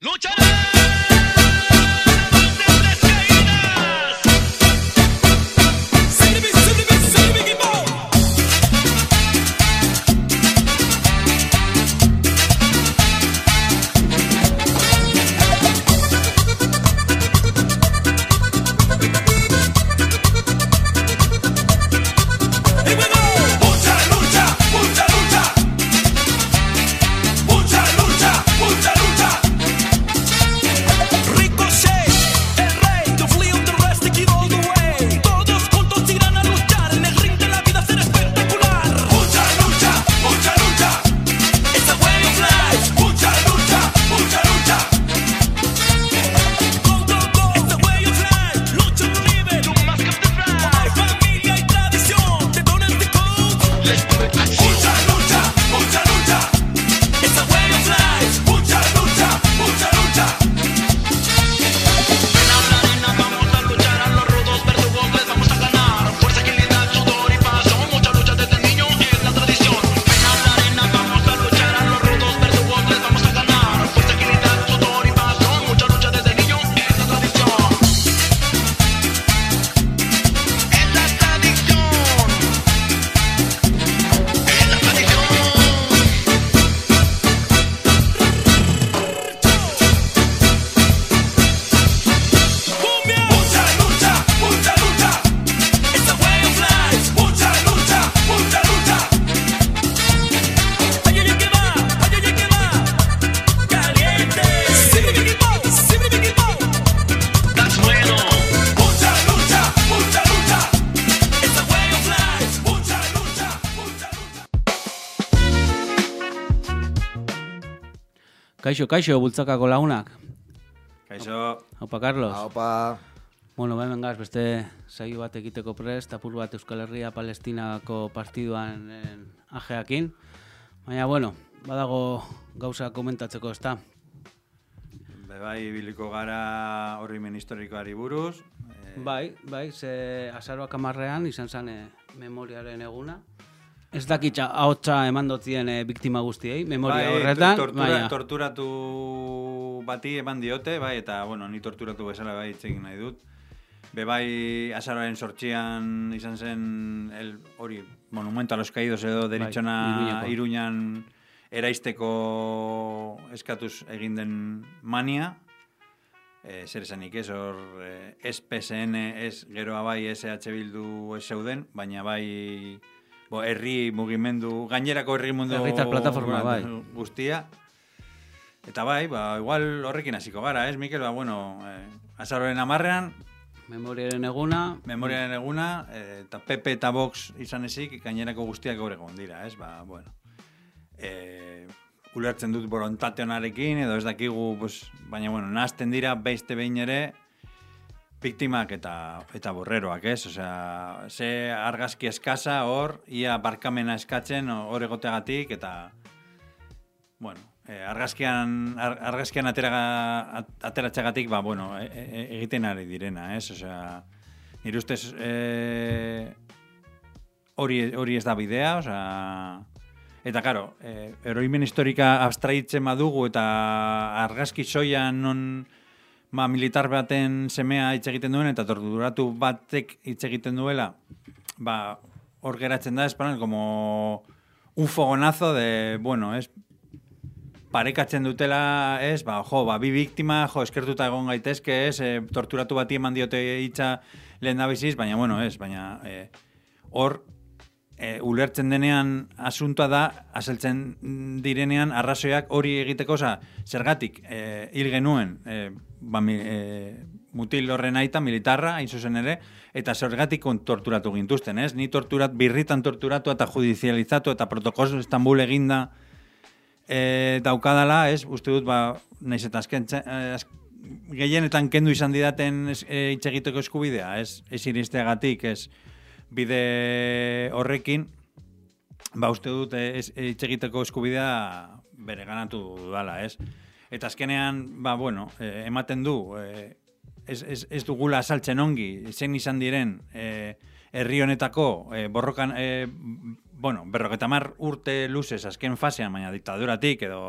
Mucha Kaixo, kaixo, bultzakako lagunak. Kaixo, Haupa, Carlos. Opa, Bueno, hemen gaz, beste saio bat egiteko prest, apur bat Euskal Herria Palestinako partiduan en, ajeakin. Baina, bueno, badago gauza komentatzeko ez da. bebai biliko gara horrimen historikoari buruz. Eh, Bai, bai, ze azaroak amarrean izan zen eh, memoriaren eguna. Ez dakitza ahotsa eman dotzien eh, biktima guztiei, memoria bai, horretan, tortura, baina... torturatu bati eman diote, bai, eta, bueno, ni torturatu bezala bai hitz egin nahi dut. Be bai, azaroaren sortxian izan zen el, hori, monumento a los caídos edo deritzona Iruñeko. iruñan eraisteko eskatuz egin den mania, e, zer esanik ez, hor e, ez PSN, ez geroa bai SH Bildu ez zeuden, baina bai bo, herri mugimendu, gainerako herri mundu Herritar plataforma, bai. guztia. Eta bai, ba, igual horrekin hasiko gara, ez, Mikel? Ba, bueno, eh, azaroren amarrean, Memoriaren eguna, memoriaren eguna, eh, eta PP eta Vox izan ezik, gainerako guztiak gaur egon dira, ez? Ba, bueno. Eh, ulertzen dut borontate honarekin, edo ez dakigu, pues, baina, bueno, nazten dira, beizte behin ere, biktimak eta eta borreroak, ez? Osea, ze argazki eskasa hor, ia barkamena eskatzen hor egoteagatik, eta, bueno, eh, argazkian, ar, argazkian atera, ateratxagatik, ba, bueno, e, e, egiten ari direna, ez? Osea, nire ustez, eh, hori, hori ez da bidea, osea, eta, karo, eh, eroimen historika abstraitzen badugu eta argazki soian non ba, militar baten semea hitz egiten duen eta torturatu batek hitz egiten duela, ba, hor geratzen da, espanan, como un fogonazo de, bueno, es parekatzen dutela, ez, ba, jo, ba, bi biktima, jo, eskertuta egon gaitezke, ez, e, torturatu bati eman diote hitza lehen dabiziz, baina, bueno, ez, baina, e, hor, e, ulertzen denean asuntoa da, aseltzen direnean arrazoiak hori egiteko, oza, zergatik, e, hil genuen, e, ba, mi, e, mutil horren aita, militarra, hain zuzen ere, eta zergatik torturatu gintuzten, ez? Ni torturat, birritan torturatu eta judizializatu eta protokolo Istanbul eginda e, daukadala, ez? Uste dut, ba, naiz eta azken, az, gehienetan kendu izan didaten e, hitz egiteko eskubidea, ez? Ez iristeagatik, ez? Bide horrekin, ba, uste dut, eh, ez, hitz egiteko eskubidea bere ganatu dudala, ez? Eta azkenean, ba, bueno, eh, ematen du, eh, ez, ez, ez dugula asaltzen ongi, zen izan diren eh, herri honetako eh, borrokan, eh, bueno, berroketa mar urte luzez azken fasean, baina diktaduratik edo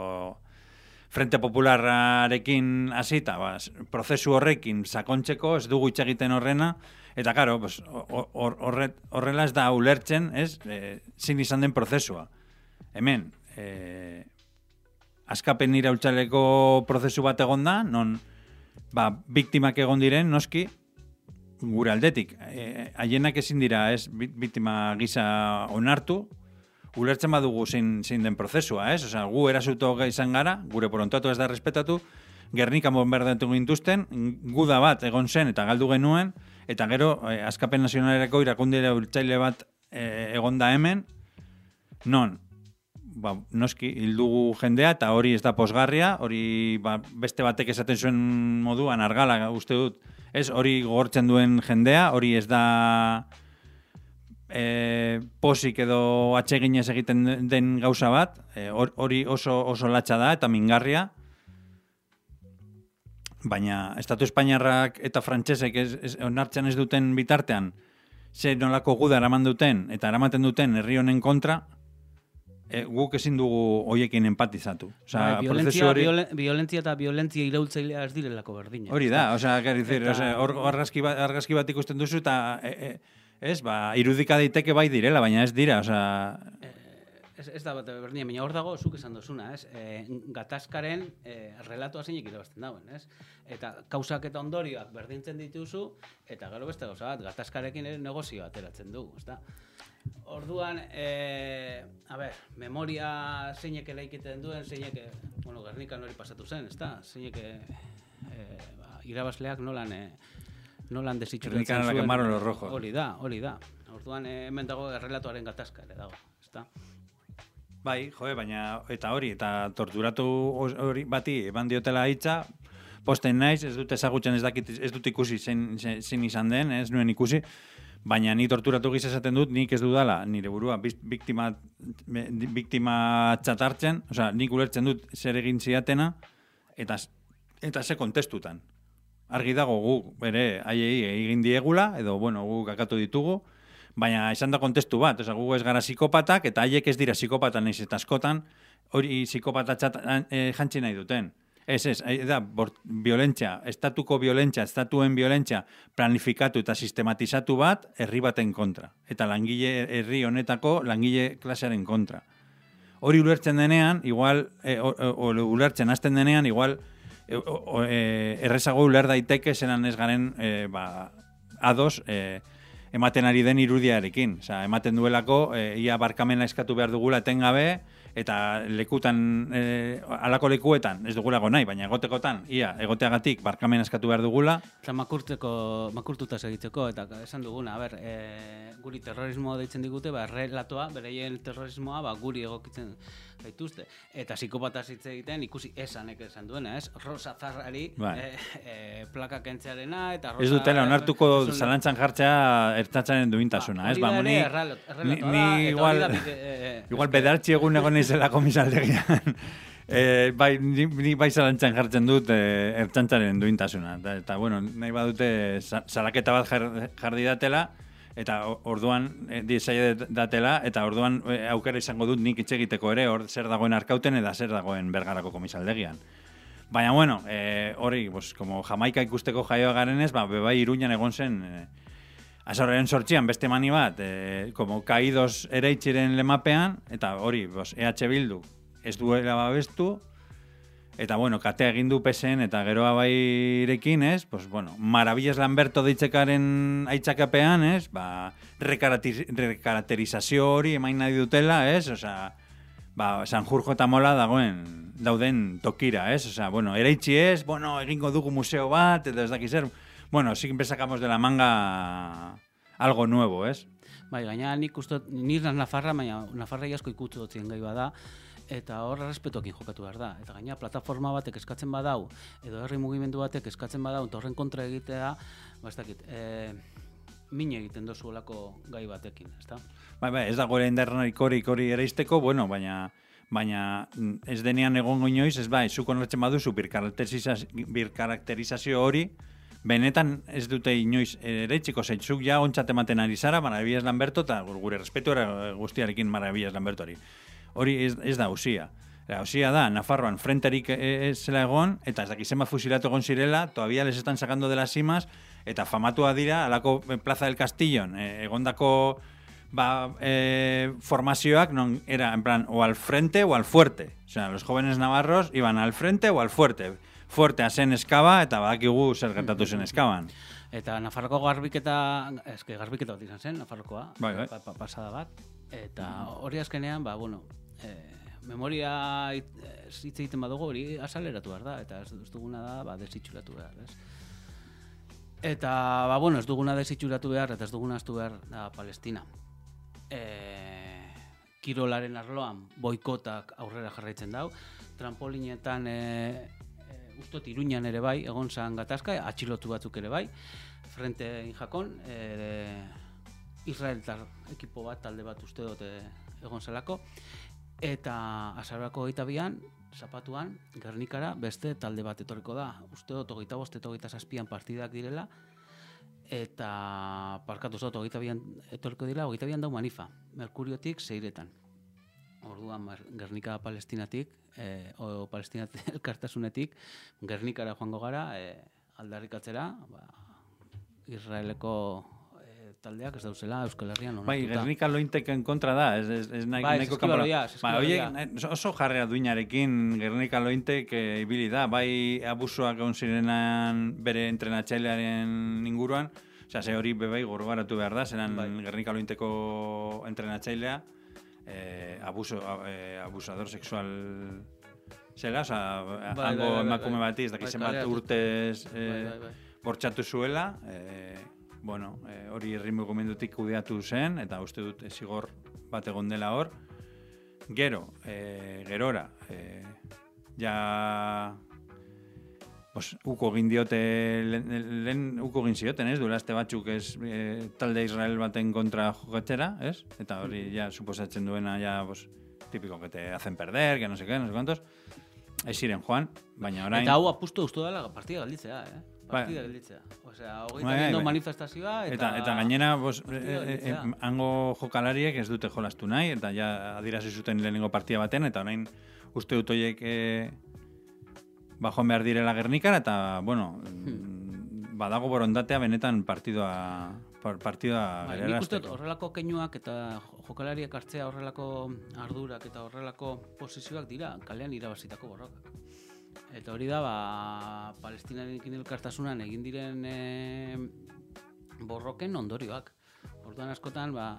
Frente Popularrarekin hasita, ba, prozesu horrekin sakontzeko, ez dugu hitz egiten horrena, eta karo, pues, hor- hor- horre- horrela ez da ulertzen, ez, e, zin izan den prozesua. Hemen, e, askapen iraultzaleko prozesu bat egon da, non, ba, biktimak egon diren, noski, gure aldetik. E, haienak ezin dira, ez, bi- biktima gisa onartu, ulertzen badugu zein, zein den prozesua, ez? Osea, gu erasuto izan gara, gure porontatu ez da respetatu, Gernika bombardatu gintuzten, guda bat egon zen eta galdu genuen, eta gero eh, askapen nazionalerako irakundera urtzaile bat eh, egon da hemen, non, ba, noski, hildugu jendea, eta hori ez da posgarria, hori ba, beste batek esaten zuen moduan, argala, uste dut, ez, hori gogortzen duen jendea, hori ez da e, posik edo atseginez egiten den gauza bat, e, hor- hori oso, oso latxa da eta mingarria, baina Estatu Espainiarrak eta Frantsesek ez, ez, onartzen ez duten bitartean, ze nolako guda eraman duten eta eramaten duten herri honen kontra, e, guk ezin dugu hoiekin empatizatu. Osea, Bai, violentzia, hori... violen- violentzia eta violentzia iraultzailea ez direlako berdina. Hori da, osea, decir, Eta- osea, hor argazki bat, argazki bat ikusten duzu eta e, e, ez, ba, irudika daiteke bai direla, baina ez dira, osea, Ez, ez da bat berdina, baina hor dago zuk esan dozuna, ez? E, gatazkaren e, relatoa zeinek irabazten dauen, ez? Eta kausak eta ondorioak berdintzen dituzu, eta gero beste gauza bat, gatazkarekin ere negozio ateratzen dugu, ezta? Orduan, e, a ber, memoria zeinek eraikiten duen, zeinek, e, bueno, Gernikan hori pasatu zen, ezta? Zeinek e, e, ba, irabazleak nolan, e, nolan desitxuratzen Gernikan la los rojos. Hori da, hori da. Orduan, e, hemen dago errelatoaren gatazka ere dago, ezta? Bai, joe, baina, eta hori, eta torturatu hori bati, eban diotela hitza, posten naiz, ez dut ezagutzen ez dakit, ez dut ikusi zein, zein, izan den, ez nuen ikusi, baina ni torturatu giz esaten dut, nik ez dudala, nire burua, biktima, biktima txatartzen, osea, nik ulertzen dut zer egin ziatena, eta, eta ze kontestutan. Argi dago gu, bere, haiei egin diegula, edo, bueno, gu kakatu ditugu, baina esan da kontestu bat, osea, gu ez gara psikopatak, eta haiek ez dira psikopata naiz eta askotan, hori psikopata txat, eh, jantzi nahi duten. Ez, ez, hai da, bort, violentzia, estatuko violentzia, estatuen violentzia planifikatu eta sistematizatu bat herri baten kontra. Eta langile herri honetako langile klasearen kontra. Hori ulertzen denean, igual, e, o, o, ulertzen hasten denean, igual, e, o, e, errezago uler daiteke zelan ez garen e, ba, ados e, ematen ari den irudiarekin. Osea, ematen duelako, e, ia barkamena eskatu behar dugula etengabe, eta lekutan, e, alako lekuetan, ez dugulako nahi, baina egotekotan, ia, egoteagatik barkamena eskatu behar dugula, Eta makurteko, makurtuta segitzeko, eta esan duguna, a ber, e, guri terrorismoa deitzen digute, ba, relatoa, bereien terrorismoa, ba, guri egokitzen gaituzte. Eta psikopata hitz egiten, ikusi esanek esan duena, ez? Rosa Zarrari Bai. e, e, plaka kentzearena, eta Rosa... Ez dutela onartuko Zun- zalantzan jartzea ertzatzaren duintasuna, ez? hori Ba, da ni, da, igual, da bide- e, igual bedartzi egun egon izela komisaldegian. Eh, bai, ni, ni bai zalantzan jartzen dut eh, ertzantzaren duintasuna. Eta, eta bueno, nahi badute sa- salaketa bat jar, jarri datela, eta orduan eh, dizaia datela, eta orduan eh, aukera izango dut nik hitz egiteko ere, hor zer dagoen arkauten eta zer dagoen bergarako komisaldegian. Baina, bueno, eh, hori, pues, como jamaika ikusteko jaioa garenez, ba, bebai iruñan egon zen, eh, azorren sortxian beste mani bat, eh, como kaidos ere itxiren lemapean, eta hori, bos, EH Bildu ez duela babestu, eta bueno, katea egin du PSN eta geroa bairekin, ez? Pues, bueno, Maravillas Lamberto deitzekaren aitzakapean, ez? Ba, rekarakterizazio hori emain nahi dutela, ez? Osea, ba, Sanjurjo eta Mola dagoen, dauden tokira, ez? Osea, bueno, eraitzi ez, bueno, egingo dugu museo bat, edo ez dakiz zer. Bueno, siempre sacamos de la manga algo nuevo, ez? Bai, gaina nik uste, nir Nafarra, baina Nafarra asko ikutzu dutzen gai bada, eta hor respetokin jokatu behar da. Eta gaina plataforma batek eskatzen badau, edo herri mugimendu batek eskatzen badau, eta horren kontra egitea, ba ez dakit, e, min egiten dozuelako gai batekin, ezta? Bai, bai, ez dago ere indarnarik hori hori ereisteko, bueno, baina baina mm, ez denean egongo inoiz, ez bai, zuk onartzen baduzu birkarakterizazio, hori, benetan ez dute inoiz eretziko zeitzuk ja ontzat ematen ari zara, Maravillas Lamberto, eta gure respetu guztiarekin Maravillas Lambertori. Hori ez, ez da usia. Osea da, Nafarroan frenterik e, e, zela egon, eta ez dakizema fusilatu egon zirela, todavía les están sacando de las cimas, eta famatua dira, alako eh, Plaza del Castillon, e, egondako ba, e, formazioak non era en plan o al frente o al fuerte. O sea, los jóvenes navarros iban al frente o al fuerte. Fuerte a zen eskaba eta badakigu zer gertatu zen eskaban. Eta Nafarroko garbiketa, eske garbiketa bat izan zen, Nafarrokoa, Bai, bai. pa- pa- pasada bat. Eta hori azkenean, ba, bueno, eh, memoria eh, hitz egiten badugu hori azaleratu behar da, eta ez, duguna da, ba, desitxuratu behar, ez? Eta, ba, bueno, ez duguna desitxuratu behar, eta ez duguna aztu behar da Palestina. E, kirolaren arloan boikotak aurrera jarraitzen dau, trampolinetan e, e, ustot iruñan ere bai, egon zan gatazka, atxilotu batzuk ere bai, frente injakon, e, Israeltar ekipo bat, talde bat uste dut e, egon zelako, eta azarako gaita bian, zapatuan, Gernikara beste talde bat etorriko da. Uste dut, hogeita bost eta hogeita zazpian partidak direla, eta parkatu zot, hogeita bian etorriko dira, hogeita bian dau manifa, Merkuriotik zeiretan. Orduan, Gernika Palestinatik, e, o Palestina elkartasunetik, Gernikara joango gara, e, aldarrikatzera, ba, Israeleko taldeak ez dauzela Euskal Herrian Bai, onartuta. Gernika lointeken kontra da, ez, ez, ez nahi, Bai, nahiko kanpora-. Ba, oiek, oso jarrea duinarekin Gernika lointek eh, ibili da, bai abusuak egon zirenan bere entrenatzailearen inguruan, Osea, ze hori bebai gorbaratu behar da, zeran Bai. Gernika lointeko entrenatzailea, eh, abuso, eh, abusador sexual zela, oza, Bai, bai, hango bai, bai, emakume bai. bati, ez dakiz Bai, zenbat kaleratu. urtez eh, Bai, bai, bai. bortxatu zuela, eh, bueno, eh, hori herri mugimendutik kudeatu zen, eta uste dut zigor bat egon dela hor. Gero, eh, gerora, eh, ja Pues, uko egin diote, lehen, uko egin zioten, ez? Duela aste batzuk ez eh, talde Israel baten kontra jokatzera, ez? Eta hori ja suposatzen duena ja, pues, típico que te hacen perder, que no sé qué, no sé cuántos. Ez ziren joan, baina orain... Eta hau apustu ustu dela partida gelditzea, eh? Bai. Partida gelditzea. Osea, hogeita Bai, bai, manifestazioa eta... Eta, eta gainera, bos, partida e, e, gelditzea. e, hango jokalariek ez dute jolastu nahi, eta ja adirazi zuten lehenengo partida baten, eta orain uste dut horiek e, bajoan behar direla Gernikan, eta, bueno, Hmm. badago borondatea benetan partidua, par- partidua Bai, nik uste horrelako keinuak eta jo- jokalariak hartzea horrelako ardurak eta horrelako posizioak dira kalean irabazitako borrokak. Eta hori da, ba, palestinarekin elkartasunan egin diren e, borroken ondorioak. Orduan askotan, ba,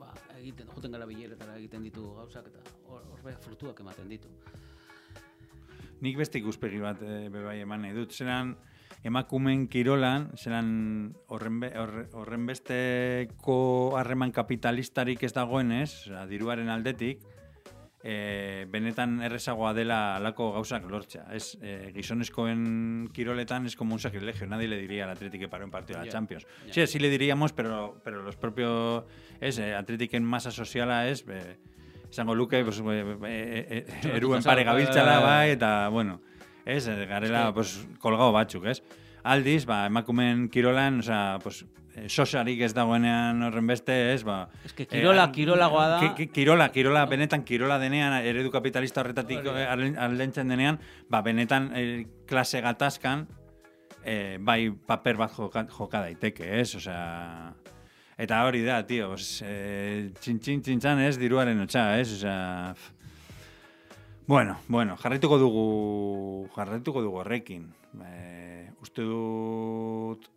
ba, egiten, joten gara bileretara egiten ditu gauzak eta hor, horbe frutuak ematen ditu. Nik beste ikuspegi bat e, bebai eman nahi dut. Zeran emakumen kirolan, zeran horren, be, horre- horren besteko harreman kapitalistarik ez dagoenez, diruaren aldetik, e, benetan errezagoa dela alako gauzak lortzea. Ez, e, gizonezkoen kiroletan es como un sacrilegio. Nadie le diría al Athletic que paró un partido de la Champions. ya. Sí, sí le diríamos, pero, pero los propios... Es, eh, Athletic en masa soziala es... Eh, esango luke, pues, eh, eh, eh, eruen pare gabiltzala, bai, eta, bueno, ez, eh, garela, pues, kolgado batzuk, ez? Aldiz, ba, emakumen kirolan, osea, pues, eh, sosarik ez dagoenean horren beste, ez, ba... Que kirola, eh, kirolagoa da. ki- ki- Kirola, kirola, benetan kirola denean, eredu kapitalista horretatik eh, alden- aldentzen denean, ba, benetan eh, klase gatazkan, eh, bai paper bat joka, joka daiteke, ez? Osea, eta hori da, tio, pues, eh, txintxin txintxan ez, diruaren otxa, ez? Osea, bueno, bueno, jarraituko dugu, jarraituko dugu horrekin. Eh, uste dut,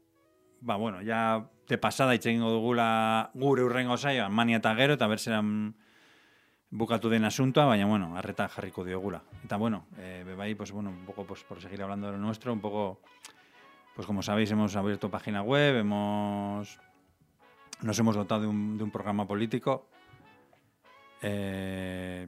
ba, bueno, ja de pasada hitz egingo dugula gure urrengo saioan, mania eta gero, eta berzeran bukatu den asuntoa, baina, bueno, arreta jarriko diogula. Eta, bueno, eh, bebai, pues, bueno, un poco, pues, por seguir hablando de lo nuestro, un poco, pues, como sabéis, hemos abierto página web, hemos, nos hemos dotado de un, de un programa político, eh,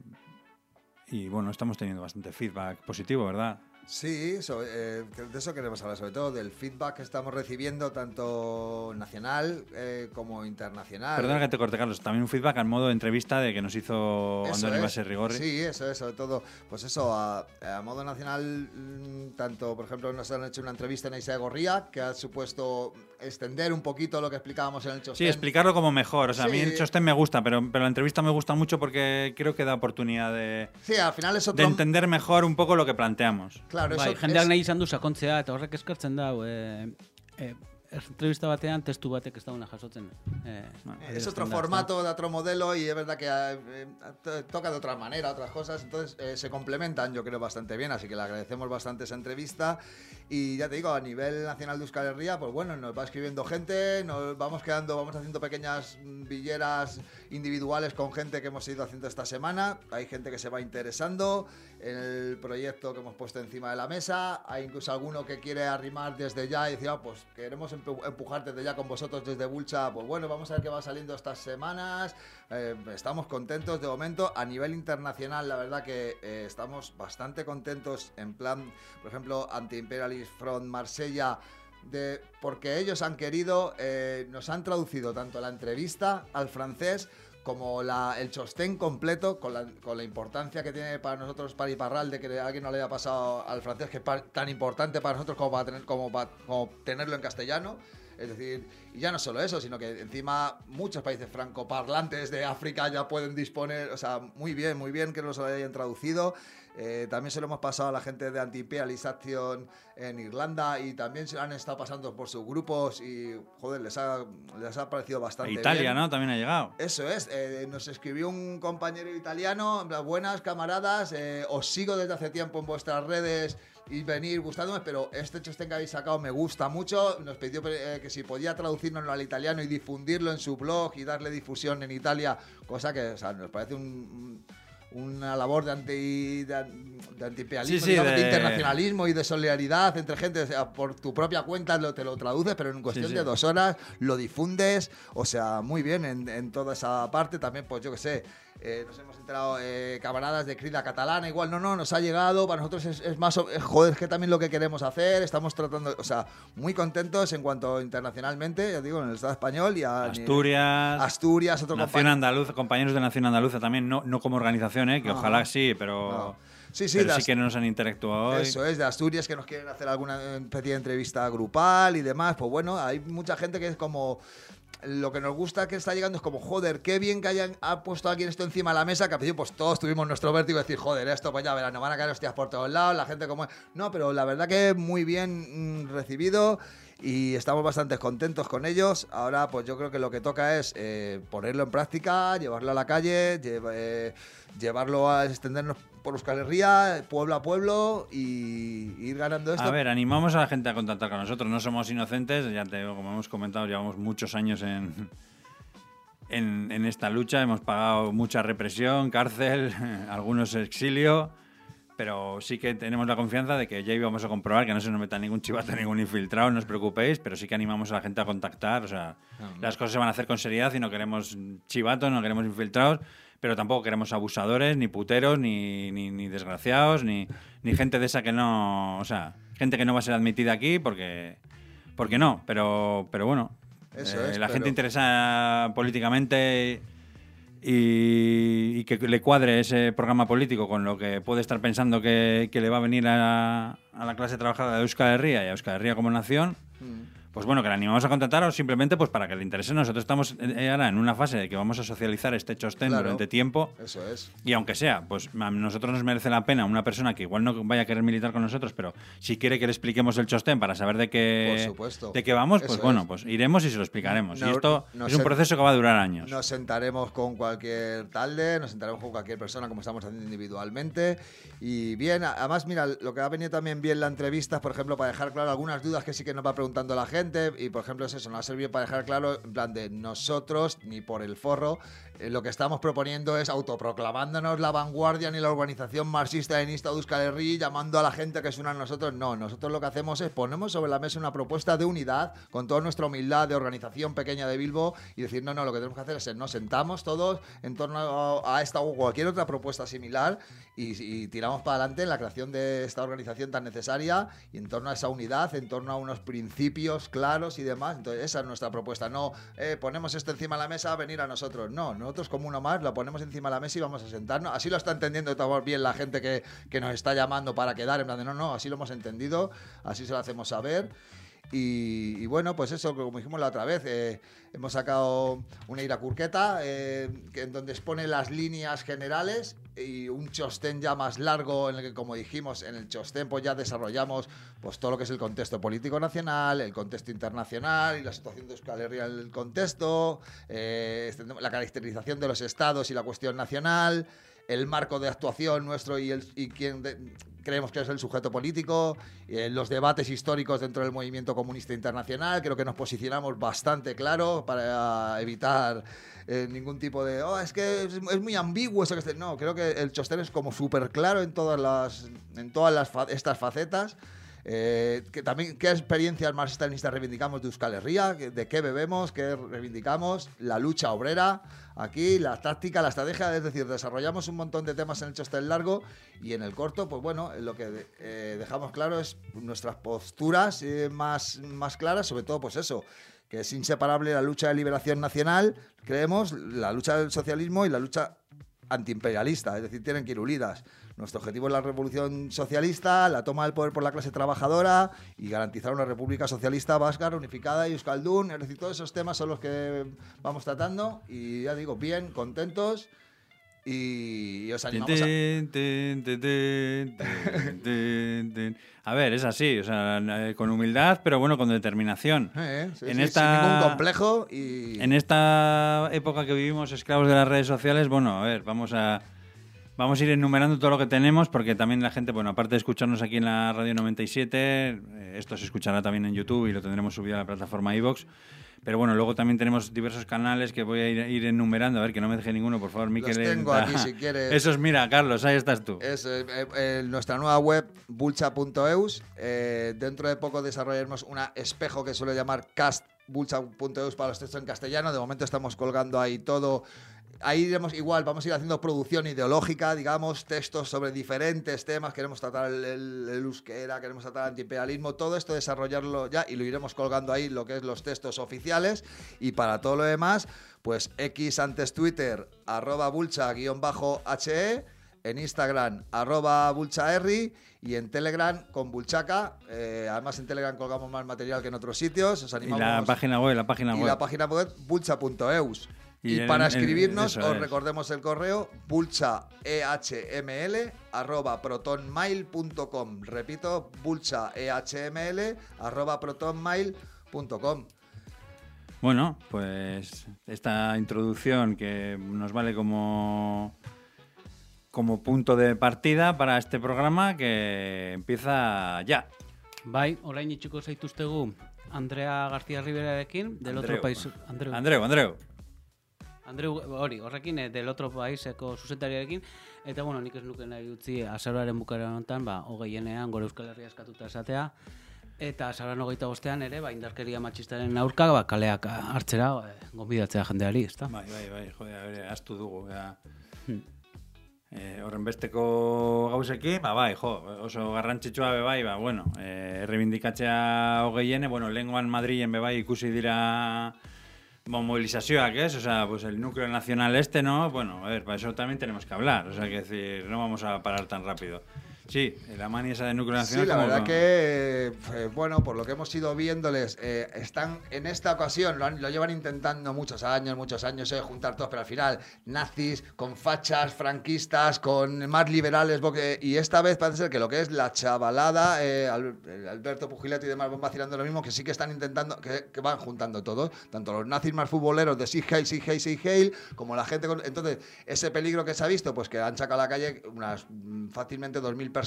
y, bueno, estamos teniendo bastante feedback positivo, ¿verdad? Sí, so- eh, de eso queremos hablar, sobre todo del feedback que estamos recibiendo tanto nacional eh, como internacional. Perdona que te corte, Carlos. También un feedback al modo de entrevista de que nos hizo Andoni es. Base Rigorri. Sí, eso es, sobre todo, pues eso, a, a modo nacional, mm, tanto, por ejemplo, nos han hecho una entrevista en Isa Gorría, que ha supuesto extender un poquito lo que explicábamos en el Chostén. Sí, explicarlo como mejor. O sea, a mí el Chostén me gusta, pero, pero la entrevista me gusta mucho porque creo que da oportunidad de, Sí, al final es de otro... entender mejor un poco lo que planteamos. Claro, Bai, eso jendeak es- nahi izan du sakontzea, eta horrek eskartzen dau, e, e, entrevista batean testu batek ez dauna jasotzen. E, Es otro formato, de otro modelo y es verdad que eh, eh, to- toca de otra manera, otras cosas, entonces eh, se complementan yo creo bastante bien, así que le agradecemos bastante esa entrevista y ya te digo, a nivel nacional de Euskal Herria, pues bueno, nos va escribiendo gente, nos vamos quedando, vamos haciendo pequeñas mm, villeras individuales con gente que hemos ido haciendo esta semana, hay gente que se va interesando en el proyecto que hemos puesto encima de la mesa, hay incluso alguno que quiere arrimar desde ya y decir, "Ah, pues queremos empu- empujar desde ya con vosotros desde Bulcha, pues bueno, vamos a ver qué va saliendo estas semanas, Eh, estamos contentos de momento, a nivel internacional la verdad que eh, estamos bastante contentos en plan, por ejemplo, Anti-Imperialist Front Marsella, de, porque ellos han querido, eh, nos han traducido tanto la entrevista al francés como la, el chostén completo, con la, con la importancia que tiene para nosotros para Iparral, de que alguien no le haya pasado al francés, que es pa- tan importante para nosotros como, para tener, como, pa- como tenerlo en castellano. Es decir, y ya no solo eso, sino que encima muchos países francoparlantes de África ya pueden disponer, o sea, muy bien, muy bien que nos lo hayan traducido. Eh, también se lo hemos pasado a la gente de Anti-Imperialist Action en Irlanda y también se han estado pasando por sus grupos y, joder, les ha, les ha parecido bastante Italia, bien. ¿no? También ha llegado. Eso es, eh, nos escribió un compañero italiano, buenas camaradas, eh, os sigo desde hace tiempo en vuestras redes y venir gustándome, pero este chostén que habéis sacado me gusta mucho, nos pidió eh, que si podía traducirnos al italiano y difundirlo en su blog y darle difusión en Italia, cosa que o sea, nos parece un- una labor de, anti, de, de Sí, sí, de de- internacionalismo y de solidaridad entre gente. O sea, por tu propia cuenta lo, te lo traduces, pero en cuestión sí. de dos horas lo difundes. O sea, muy bien en, en toda esa parte. También, pues yo que sé, eh, nos hemos enterado, eh, camaradas de Crida Catalana, igual, no, no, nos ha llegado. Para nosotros es, es más, eh, joder, es que también lo que queremos hacer. Estamos tratando, o sea, muy contentos en cuanto internacionalmente, ya digo, en el Estado español y a Asturias, Asturias, otro Nación compañero. Andaluza, compañeros de Nación Andaluza también, no, no como organización, ¿eh? que ojalá sí, pero, No. Sí, sí, pero sí que no nos han interactuado hoy. Eso es, de Asturias que nos quieren hacer alguna especie de entrevista grupal y demás. Pues bueno, hay mucha gente que es como. Lo que nos gusta que está llegando es como, joder, qué bien que hayan ha puesto alguien esto encima de la mesa, que al pues todos tuvimos nuestro vértigo de decir, joder, esto pues ya verán, nos van a caer hostias por todos lados, la gente como... No, pero la verdad que muy bien mm, recibido y estamos bastante contentos con ellos. Ahora pues yo creo que lo que toca es eh, ponerlo en práctica, llevarlo a la calle, eh, llevarlo a extendernos por Euskal Herria, pueblo a pueblo y ir ganando esto. A ver, animamos a la gente a contactar con nosotros. No somos inocentes, ya te digo, como hemos comentado, llevamos muchos años en, en, en esta lucha. Hemos pagado mucha represión, cárcel, algunos exilio. Pero sí que tenemos la confianza de que ya íbamos a comprobar que no se nos meta ningún chivato, ningún infiltrado, no os preocupéis, pero sí que animamos a la gente a contactar. O sea, las cosas se van a hacer con seriedad y no queremos chivatos, no queremos infiltrados, pero tampoco queremos abusadores, ni puteros, ni, ni, ni desgraciados, ni, ni gente de esa que no. O sea, gente que no va a ser admitida aquí porque. Porque no, pero, pero bueno. Eso eh, es, la pero- gente interesa políticamente y, y que le cuadre ese programa político con lo que puede estar pensando que, que le va a venir a, a la clase trabajadora de Euskal Herria y a Euskal Herria como nación. Pues bueno, que le animamos a contratar o simplemente pues para que le interese. Nosotros estamos eh, ahora en una fase de que vamos a socializar este chostén Claro. durante tiempo. Eso es. Y aunque sea, pues a nosotros nos merece la pena una persona que igual no vaya a querer militar con nosotros, pero si quiere que le expliquemos el chostén para saber de qué, de qué vamos, pues Eso bueno, es. pues iremos y se lo explicaremos. No- y esto es un proceso que va a durar años. Nos sentaremos con cualquier talde, nos sentaremos con cualquier persona como estamos haciendo individualmente. Y bien, además, mira, lo que ha venido también bien la entrevista, por ejemplo, para dejar claro algunas dudas que sí que nos va preguntando la gente. Y, por ejemplo, es eso, nos ha servido para dejar claro, en plan de nosotros, ni por el forro, eh, lo que estamos proponiendo es autoproclamándonos la vanguardia ni la organización marxista-lenista de Euskal llamando a la gente que suena a nosotros. No, nosotros lo que hacemos es ponemos sobre la mesa una propuesta de unidad, con toda nuestra humildad de organización pequeña de Bilbo, y decir, no, no, lo que tenemos que hacer es nos sentamos todos en torno a esta o cualquier otra propuesta similar y, y tiramos para adelante en la creación de esta organización tan necesaria y en torno a esa unidad, en torno a unos principios claros y demás. Entonces, esa es nuestra propuesta. No eh, ponemos esto encima de la mesa, venir a nosotros. No, nosotros como uno más lo ponemos encima de la mesa y vamos a sentarnos. Así lo está entendiendo bien la gente que, que nos está llamando para quedar. En plan de, no, no, así lo hemos entendido, así se lo hacemos saber. Y, y bueno, pues eso, como dijimos la otra vez, eh, hemos sacado una iracurqueta eh, en donde expone las líneas generales y un chostén ya más largo en el que, como dijimos, en el chostén pues ya desarrollamos pues todo lo que es el contexto político nacional, el contexto internacional y la situación de Euskal Herria en el contexto, eh, la caracterización de los estados y la cuestión nacional, el marco de actuación nuestro y, el, y quién de- creemos que es el sujeto político, eh, los debates históricos dentro del movimiento comunista internacional, creo que nos posicionamos bastante claro para evitar eh, ningún tipo de, oh, es que es, es muy ambiguo eso que esté-". No, creo que el Chostén es como súper claro en todas las, en todas las estas facetas. Eh, que también qué experiencias más estalinistas reivindicamos de Euskal Herria, de qué bebemos, qué reivindicamos, la lucha obrera, aquí, la táctica, la estrategia, es decir, desarrollamos un montón de temas en el Chostel largo y en el corto, pues bueno, lo que eh, dejamos claro es nuestras posturas eh, más, más claras, sobre todo pues eso, que es inseparable la lucha de liberación nacional, creemos, la lucha del socialismo y la lucha antiimperialista, es decir, tienen que ir unidas. Nuestro objetivo es la revolución socialista, la toma del poder por la clase trabajadora y garantizar una república socialista vasca unificada y euskaldun. Es decir, todos esos temas son los que vamos tratando y ya digo, bien, contentos y, os animamos a... tin, tin, tin, tin. A ver, es así, o sea, eh, con humildad, pero bueno, con determinación. Eh, sí, en sí, esta- Sin ningún complejo y... En esta época que vivimos esclavos de las redes sociales, bueno, a ver, vamos a vamos a ir enumerando todo lo que tenemos porque también la gente, bueno, aparte de escucharnos aquí en la Radio 97, eh, esto se escuchará también en YouTube y lo tendremos subido a la plataforma iVoox. Pero bueno, luego también tenemos diversos canales que voy a ir, ir enumerando. A ver, que no me deje ninguno, por favor, Miquel. tengo entra. aquí, si quieres. Esos, mira, Carlos, ahí estás tú. Es eh, eh, nuestra nueva web, bulcha.eus. Eh, dentro de poco desarrollaremos una espejo que suele llamar castbulcha.eus para los textos en castellano. De momento estamos colgando ahí todo. Ahí iremos igual, vamos a ir haciendo producción ideológica, digamos, textos sobre diferentes temas. Queremos tratar el, el, el euskera, queremos tratar el antiimperialismo, todo esto desarrollarlo ya y lo iremos colgando ahí, lo que es los textos oficiales. Y para todo lo demás, pues X antes Twitter, arroba bulcha guion bajo HE en Instagram, arroba bulchaerri y en Telegram con Bulchaca. Eh, además, en Telegram colgamos más material que en otros sitios. Os Y animamos. la página web, la página y web. la página web bulcha.eus. Y para escribirnos, os es. recordemos el correo bulchaehml arroba protonmail.com. Repito, bulchaehml arroba protonmail.com. Bueno, pues esta introducción que nos vale como, como punto de partida para este programa que empieza ya. Bai, orain itxuko zaituztegu Andrea García Riverarekin, del Andreu. otro país... Andreu. Andreu, Andreu. Andreu, hori, horrekin, eh, del otro paiseko zuzendariarekin, eta bueno, nik ez nuke nahi utzi azaroaren bukaren honetan, ba, hogeienean gore Euskal Herria eskatuta esatea, eta azaroan hogeita bostean ere, ba, indarkeria matxistaren aurka, ba, kaleak hartzera, eh, gonbidatzea jendeari, ezta? Bai, bai, bai, jode, a ver, astu dugu. Ja. Hmm. Eh, horren besteko gauzekin, ba, bai, jo, oso garrantzitsua be bai, ba, bueno, eh, reivindikatzea hogeiene, bueno, lenguan Madrilen be bai ikusi dira movilizazioak, ¿es? O sea, pues el núcleo nacional este, ¿no? Bueno, a ver, para eso también tenemos que hablar, o sea, que decir, no vamos a parar tan rápido. Sí, la mania esa de núcleo nacional. Sí, la verdad que, eh, bueno, por lo que hemos ido viéndoles, eh, están en esta ocasión, lo, han- lo llevan intentando muchos años, muchos años, eh, juntar todos, pero al final, nazis, con fachas, franquistas, con más liberales, porque- y esta vez parece ser que lo que es la chavalada, eh, Al- eh, Alberto Pugileto y demás van vacilando lo mismo, que sí que están intentando, que, que van juntando todos, tanto los nazis más futboleros de Sig Heil, Sig Heil, Sig Heil, como la gente con... Entonces, ese peligro que se ha visto, pues que han sacado a la calle unas mm, fácilmente 2.000 personas,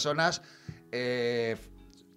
eh,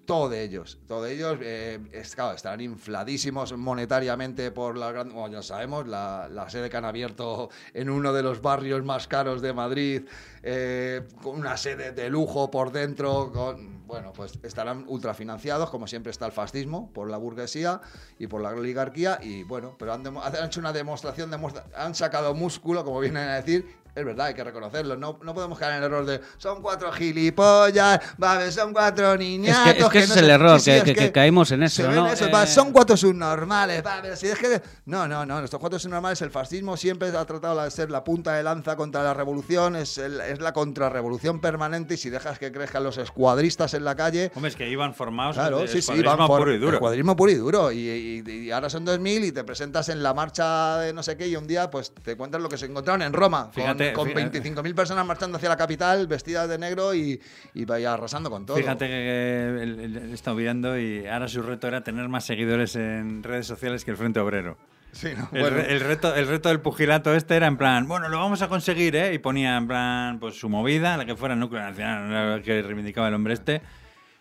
todo de ellos, todo de ellos, eh, claro, estarán infladísimos monetariamente por la gran, bueno, ya sabemos, la, sede que han abierto en uno de los barrios más caros de Madrid, eh, con una sede de lujo por dentro, con, bueno, pues estarán ultrafinanciados, como siempre está el fascismo, por la burguesía y por la oligarquía, y bueno, pero han, han hecho una demostración, demuestra- han sacado músculo, como vienen a decir, Es verdad, hay que reconocerlo. No, no podemos caer en el error de son cuatro gilipollas, va, son cuatro niñatos. Es que, es que ese no es el error, sí, sí, que, es que- que caímos en eso, ¿no? eso, va, Eh, son cuatro subnormales, va, pero si es que... No, no, no, estos cuatro subnormales, el fascismo siempre ha tratado de ser la punta de lanza contra la revolución, es, el- es la contrarrevolución permanente y si dejas que crezcan los escuadristas en la calle... Hombre, es que iban formados Claro, de sí, sí, por puro y duro. escuadrismo puro y duro. Y, y- y ahora son 2000 y te presentas en la marcha de no sé qué y un día pues te cuentas lo que se encontraron en Roma, Fíjate, con, con fíjate. 25.000 personas marchando hacia la capital vestidas de negro y, y vaya arrasando con todo. Fíjate que el- el- el he estado mirando y ahora su reto era tener más seguidores en redes sociales que el Frente Obrero. Sí, ¿no? El, Bueno, el reto, el reto del pugilato este era en plan, bueno, lo vamos a conseguir, ¿eh? Y ponía en plan, pues su movida, la que fuera núcleo nacional, lo que reivindicaba el hombre este.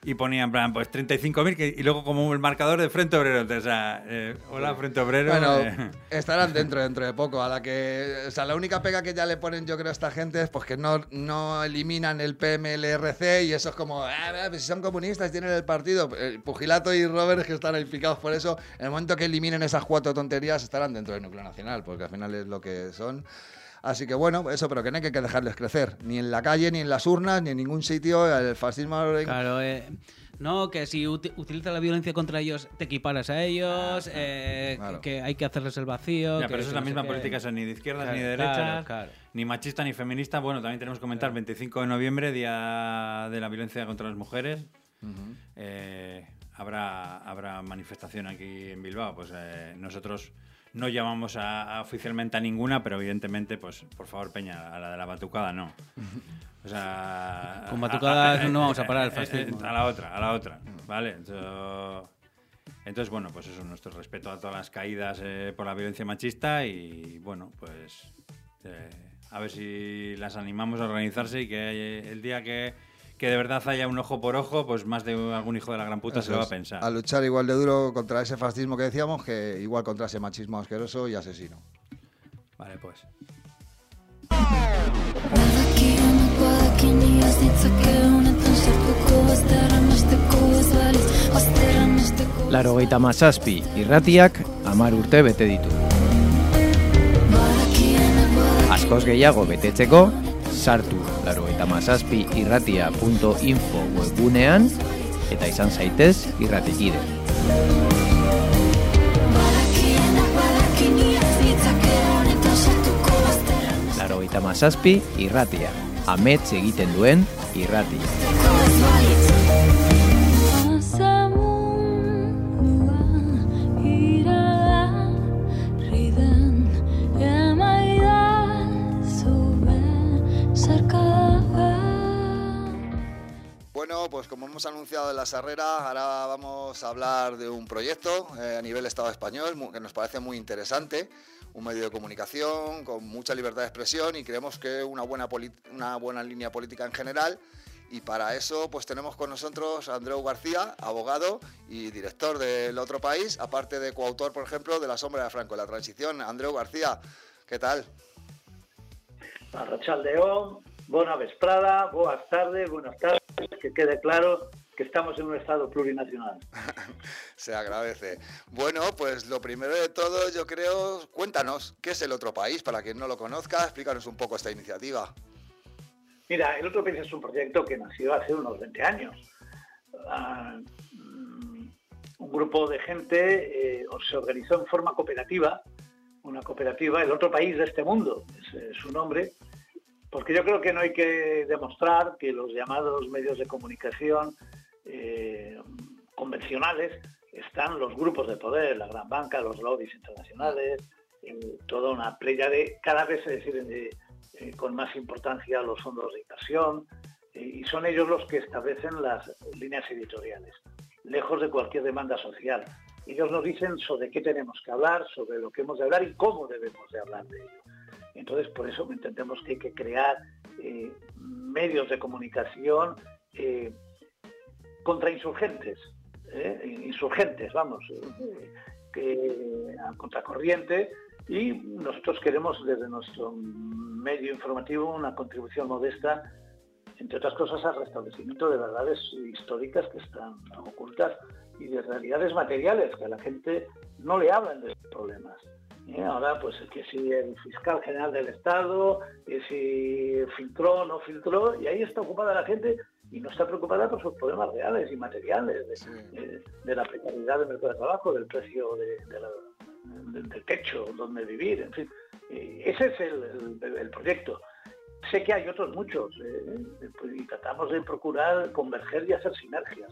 Y ponía en plan, pues 35.000 que- y luego como el marcador de Frente Obrero. Entonces, o sea, eh, hola Frente Obrero. Bueno, eh. estarán dentro dentro de poco. A la que, o sea, la única pega que ya le ponen, yo creo, a esta gente es pues que no, no eliminan el PMLRC y eso es como, ah, ah, pues si son comunistas tienen el partido. El Pugilato y Robert que están ahí picados por eso. En el momento que eliminen esas cuatro tonterías estarán dentro del núcleo nacional, porque al final es lo que son. Así que bueno, eso, pero que no hay que dejarles crecer, ni en la calle, ni en las urnas, ni en ningún sitio. El fascismo Claro, eh, no, que si uti- utilizas la violencia contra ellos, te equiparas a ellos, eh, claro. que hay que hacerles el vacío. Ya, que pero eso es la misma política, eso ni de izquierdas Claro, ni de derechas, claro. ni machista ni feminista. Bueno, también tenemos que comentar, 25 de noviembre, Día de la Violencia contra las Mujeres. Eh, habrá, habrá manifestación aquí en Bilbao. Pues eh, nosotros no llamamos a, a oficialmente a ninguna, pero evidentemente, pues por favor, Peña, a la de la batucada no. O sea, Con batucadas a- no vamos a parar el eh, eh, fascismo. A la otra, a la otra. Vale, entonces, entonces, bueno, pues eso, nuestro respeto a todas las caídas eh, por la violencia machista y, bueno, pues eh, a ver si las animamos a organizarse y que eh, el día que, que de verdad haya un ojo por ojo, pues más de algún hijo de la gran puta se lo va a Eso pensar. A luchar igual de duro contra ese fascismo que decíamos que igual contra ese machismo asqueroso y asesino. Vale, pues. Badakien badakien iaz ditzake honetan sartuko Bazterran asteko ez baliz Bazterran asteko Laro geita mazazpi irratiak amar urte bete ditu. Askoz gehiago betetzeko, sartu laroita mazazpi irratia.info webunean eta izan zaitez irratikide. Laroita mazazpi irratia, amets egiten duen irratia. Irratia. Bueno, pues como hemos anunciado en la sarrera, ahora vamos a hablar de un proyecto eh, a nivel Estado español que nos parece muy interesante, un medio de comunicación con mucha libertad de expresión y creemos que una buena, una buena línea política en general. Y para eso pues tenemos con nosotros a Andreu García, abogado y director del otro país, aparte de coautor, por ejemplo, de La sombra de Franco, la transición. Andreu García, ¿qué tal? Arrachaldeón, buena vesprada, boas tardes, buenas tardes, que quede claro que estamos en un Estado plurinacional. Se agradece. Bueno, pues lo primero de todo, yo creo, cuéntanos, ¿qué es el otro país? Para quien no lo conozca, explícanos un poco esta iniciativa. Mira, el otro país es un proyecto que nació hace unos 20 años. Ah, mm, un grupo de gente eh, se organizó en forma cooperativa, una cooperativa, el otro país de este mundo, es, su nombre, porque yo creo que no hay que demostrar que los llamados medios de comunicación eh, convencionales están los grupos de poder, la gran banca, los lobbies internacionales, eh, toda una playa de cada vez es decir, eh, eh, con más importancia los fondos de inversión y son ellos los que establecen las líneas editoriales, lejos de cualquier demanda social. Ellos nos dicen sobre qué tenemos que hablar, sobre lo que hemos de hablar y cómo debemos de hablar de ello. Entonces, por eso entendemos que hay que crear eh, medios de comunicación eh, contra insurgentes, ¿eh? insurgentes, vamos, eh, a contracorriente y nosotros queremos desde nuestro medio informativo una contribución modesta, entre otras cosas, al restablecimiento de verdades históricas que están ocultas y de realidades materiales que a la gente no le hablan de estos problemas. ¿Eh? Ahora, pues que si el fiscal general del Estado, que si filtró o no filtró, y ahí está ocupada la gente y no está preocupada por sus problemas reales y materiales, de, Sí. de- de la precariedad del mercado de trabajo, del precio de- de la- del, techo donde vivir, en fin. Eh, ese es el, el- el proyecto. Sé que hay otros muchos eh, y tratamos de procurar converger y hacer sinergias.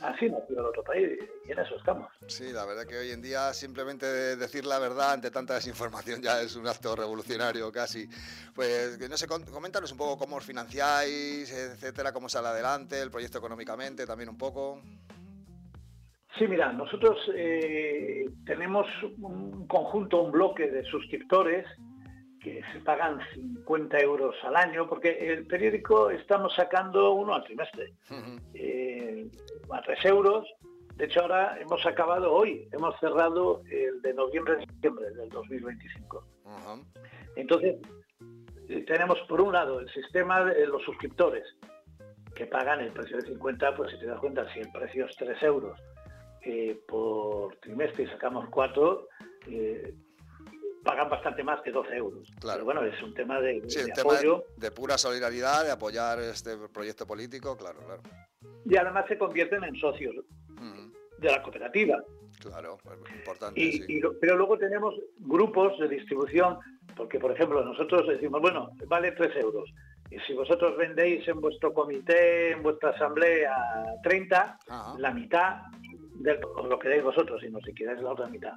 Así nació el otro país y en eso estamos. Sí, la verdad que hoy en día simplemente de- decir la verdad ante tanta desinformación ya es un acto revolucionario casi. Pues no sé, coméntanos un poco cómo os financiáis, etcétera, cómo sale adelante el proyecto económicamente también un poco. Sí, mira, nosotros eh, tenemos un conjunto, un bloque de suscriptores que se pagan 50 euros al año, porque el periódico estamos sacando uno al trimestre, eh, a 3 euros. De hecho, ahora hemos acabado hoy, hemos cerrado el de noviembre-diciembre del 2025. Ujú. Entonces, eh, tenemos por un lado el sistema de los suscriptores, que pagan el precio de 50, pues si te das cuenta, si el precio es 3 euros eh, por trimestre y sacamos 4, eh, pagan bastante más que 12 euros. Claro. Pero bueno, es un tema de, Sí, de el tema de, apoyo de pura solidaridad, de apoyar este proyecto político, claro, claro. y además se convierten en socios de la cooperativa. Claro, es importante, Y, sí. y lo- pero luego tenemos grupos de distribución, porque por ejemplo nosotros decimos, bueno, vale 3 euros. Y si vosotros vendéis en vuestro comité, en vuestra asamblea 30, Ajá. la mitad de lo que dais vosotros y no si queréis la otra mitad.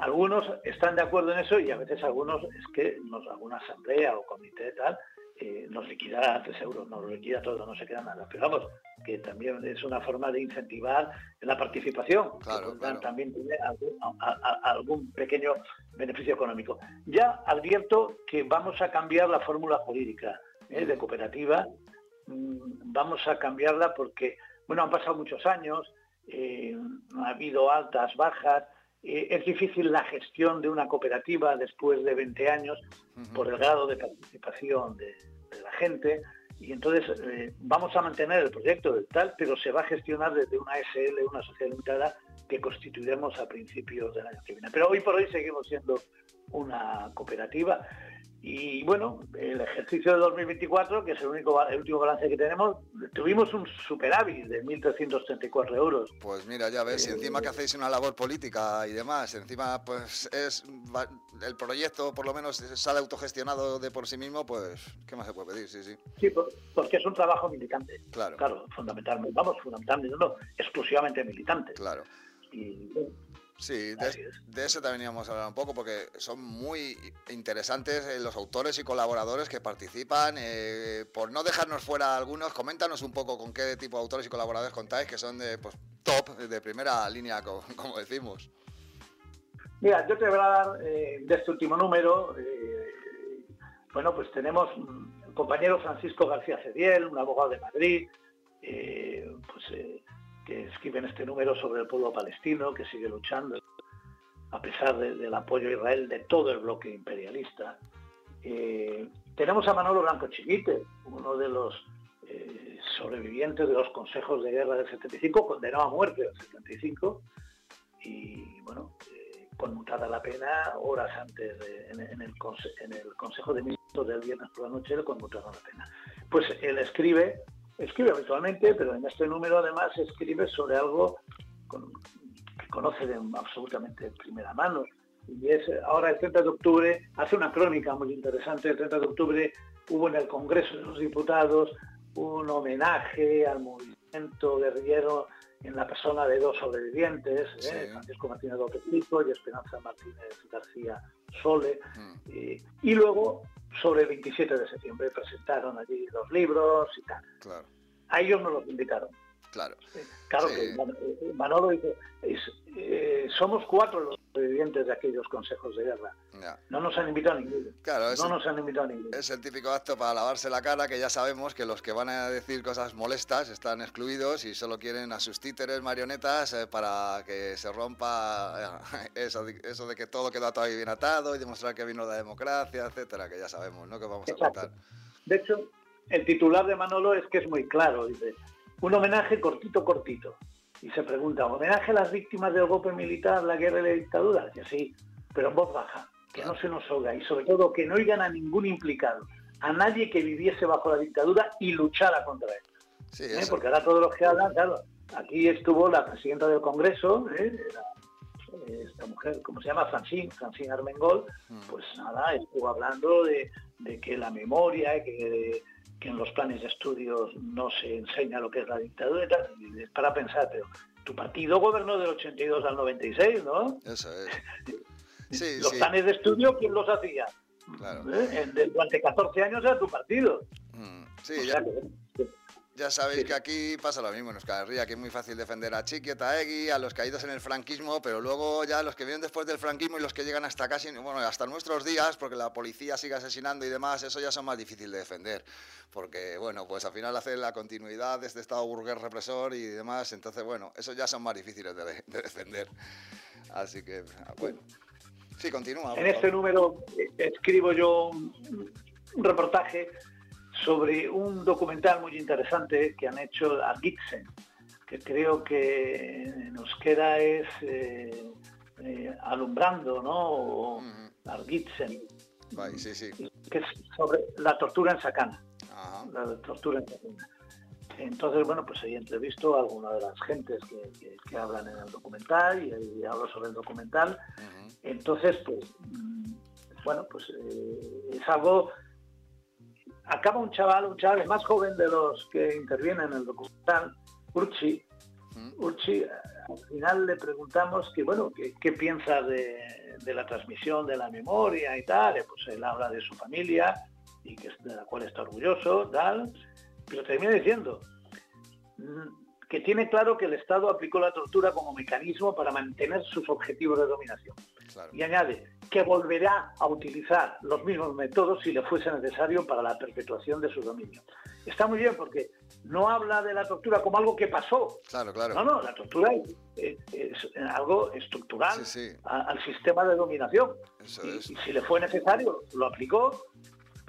Algunos están de acuerdo en eso y a veces algunos es que nos, alguna asamblea o comité tal eh, nos liquida a 3 euros, nos liquida todo, no se queda nada. Pero vamos, que también es una forma de incentivar la participación, Claro, claro. también tiene algún, a- a- algún pequeño beneficio económico. Ya advierto que vamos a cambiar la fórmula jurídica ¿eh? de cooperativa, Mm, vamos a cambiarla porque, bueno, han pasado muchos años, eh, ha habido altas, bajas, eh, es difícil la gestión de una cooperativa después de 20 años por el grado de participación de, de la gente. Y entonces eh, vamos a mantener el proyecto del tal, pero se va a gestionar desde una SL, una sociedad limitada, que constituiremos a principios del año que viene. Pero hoy por hoy seguimos siendo una cooperativa. Y bueno, el ejercicio de 2024, que es el único el último balance que tenemos, tuvimos un superávit de 1.334 euros. Pues mira, ya ves, y encima que hacéis una labor política y demás, encima pues es el proyecto por lo menos sale autogestionado de por sí mismo, pues ¿qué más se puede pedir? Sí, sí, Sí, por- porque es un trabajo militante. claro, Claro, fundamentalmente, vamos, fundamentalmente, no, exclusivamente militante. claro. Y Sí, de, es. de eso también íbamos a hablar un poco porque son muy interesantes eh, los autores y colaboradores que participan. eh, por no dejarnos fuera algunos, coméntanos un poco con qué tipo de autores y colaboradores contáis que son de pues, top, de primera línea, co- como, decimos. Mira, yo te voy a dar eh, de este último número. eh, bueno, pues tenemos mm, el compañero Francisco García Cediel, un abogado de Madrid, pues, que escribe en este número sobre el pueblo palestino, que sigue luchando a pesar de- del apoyo a Israel de todo el bloque imperialista. Eh, tenemos a Manolo Blanco Chiquite, uno de los eh, sobrevivientes de los consejos de guerra del 75, condenado a muerte del 75, y bueno, eh, conmutada la pena horas antes en el Consejo de Ministros del viernes por la noche le conmutaron la pena. Pues él escribe, escribe habitualmente, pero en este número además escribe sobre algo con- que conoce de absolutamente primera mano. Y es ahora el 30 de octubre, hace una crónica muy interesante, el 30 de octubre hubo en el Congreso de los Diputados un homenaje al movimiento guerrillero en la persona de dos sobrevivientes, ¿eh? Sí. Francisco Martínez López Pico y Esperanza Martínez García Sole. Mm, Eh, y luego, sobre el 27 de septiembre, presentaron allí los libros y tal. claro, A ellos nos los invitaron. Claro. Claro Sí. que Man- eh, Manolo dice, es- eh, somos cuatro los sobrevivientes de aquellos consejos de guerra. ya. No nos han invitado a ninguno. Claro, No nos han invitado a ninguno. es el típico acto para lavarse la cara que ya sabemos que los que van a decir cosas molestas están excluidos y solo quieren a sus títeres, marionetas, eh, para que se rompa eh, eso, de- eso de que todo queda todavía bien atado y demostrar que vino la democracia, etcétera, que ya sabemos, ¿no? Que vamos a contar. De hecho, el titular de Manolo es que es muy claro. Dice, un homenaje cortito, cortito. Y se pregunta, ¿homenaje a las víctimas del golpe militar, la guerra y la dictadura? Que sí. pero en voz baja, que no se nos oiga y sobre todo que no oigan a ningún implicado, a nadie que viviese bajo la dictadura y luchara contra él. Sí, ¿eh? Porque ahora todos los que hablan, claro, aquí estuvo la presidenta del Congreso, ¿eh? La- eh, esta mujer, ¿cómo se llama? Francine, Francine Armengol, Mm. pues nada, estuvo hablando de, de que la memoria, que, que en los planes de estudios no se enseña lo que es la dictadura y es para pensar, pero tu partido gobernó del 82 al 96, ¿no? Eso es. Sí, los sí, planes de estudio, ¿quién los hacía? claro. ¿Eh? Durante 14 años era tu partido. Mm, O Sí, sea ya, que- ya sabéis que aquí pasa lo mismo en Euskal Herria, que es muy fácil defender a Chiqui, a Taegui, a los caídos en el franquismo, pero luego ya los que vienen después del franquismo y los que llegan hasta casi, bueno, hasta nuestros días, porque la policía sigue asesinando y demás, eso ya son más difíciles de defender, porque, bueno, pues al final hace la continuidad de este Estado burgués represor y demás, entonces, bueno, eso ya son más difíciles de, de defender. Así que, ah, bueno. Sí, continúa. En este número eh, escribo yo un reportaje sobre un documental muy interesante que han hecho a Gitsen, que creo que en euskera es eh, eh, alumbrando, ¿no? O Ujú. Argitzen, Vai, sí, sí. que es sobre la tortura en Sacana. La tortura en Cataluña. Entonces, bueno, pues ahí entrevisto a alguna de las gentes que, que- que hablan en el documental y hablo sobre el documental. Entonces, pues, mm, bueno, pues eh, es algo... Acaba un chaval, un chaval más joven de los que intervienen en el documental, Urchi. Urchi, al final le preguntamos que, bueno, ¿qué, qué piensa de, de la transmisión de la memoria y tal? Y Pues él habla de su familia y que es de la cual está orgulloso, tal. Pero termina diciendo mm, que tiene claro que el Estado aplicó la tortura como mecanismo para mantener sus objetivos de dominación. Claro. Y añade que volverá a utilizar los mismos métodos si le fuese necesario para la perpetuación de su dominio. Está muy bien porque no habla de la tortura como algo que pasó. Claro, claro. No, no, la tortura es, es algo estructural Sí, sí. a- al sistema de dominación. Eso Y, es. y si le fue necesario, lo aplicó.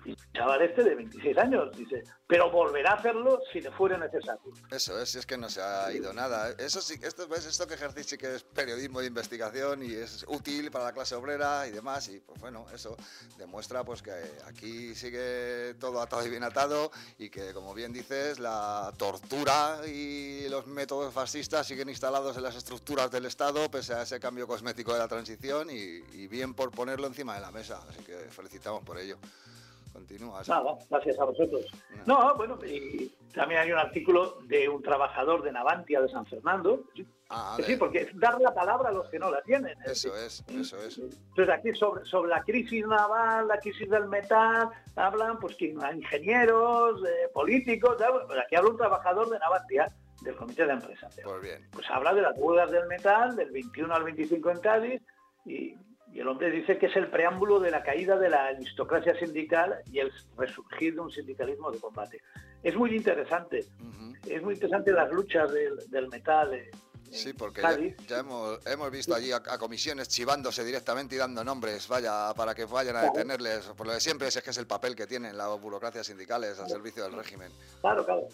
Y chaval este de 26 años dice, pero volverá a hacerlo si le fuera necesario. Eso es, es que no se ha ido nada. Eso sí, esto, ¿ves? esto que ejercéis sí que es periodismo de investigación y es útil para la clase obrera y demás. Y pues bueno, eso demuestra pues que aquí sigue todo atado y bien atado y que, como bien dices, la tortura y los métodos fascistas siguen instalados en las estructuras del Estado pese a ese cambio cosmético de la transición y bien por ponerlo encima de la mesa. Así que felicitamos por ello. Continúa. Nada, gracias a vosotros. No, bueno, y también hay un artículo de un trabajador de Navantia de San Fernando. Ah, sí, porque es dar la palabra a los que no la tienen. Eso es, eso es. Entonces aquí sobre, sobre la crisis naval, la crisis del metal, hablan pues que ingenieros, eh, políticos, pues aquí habla un trabajador de Navantia, del comité de empresa. Pues bien. Pues habla de las huelgas del metal del 21 al 25 en Cádiz y, y el hombre dice que es el preámbulo de la caída de la aristocracia sindical y el resurgir de un sindicalismo de combate. Es muy interesante, es muy interesante las luchas del, del metal Sí, porque ya, hemos, hemos visto allí a, a comisiones chivándose directamente y dando nombres, vaya, para que vayan a detenerles. Por lo de siempre es que es el papel que tienen las burocracias sindicales al servicio del régimen. Claro, claro.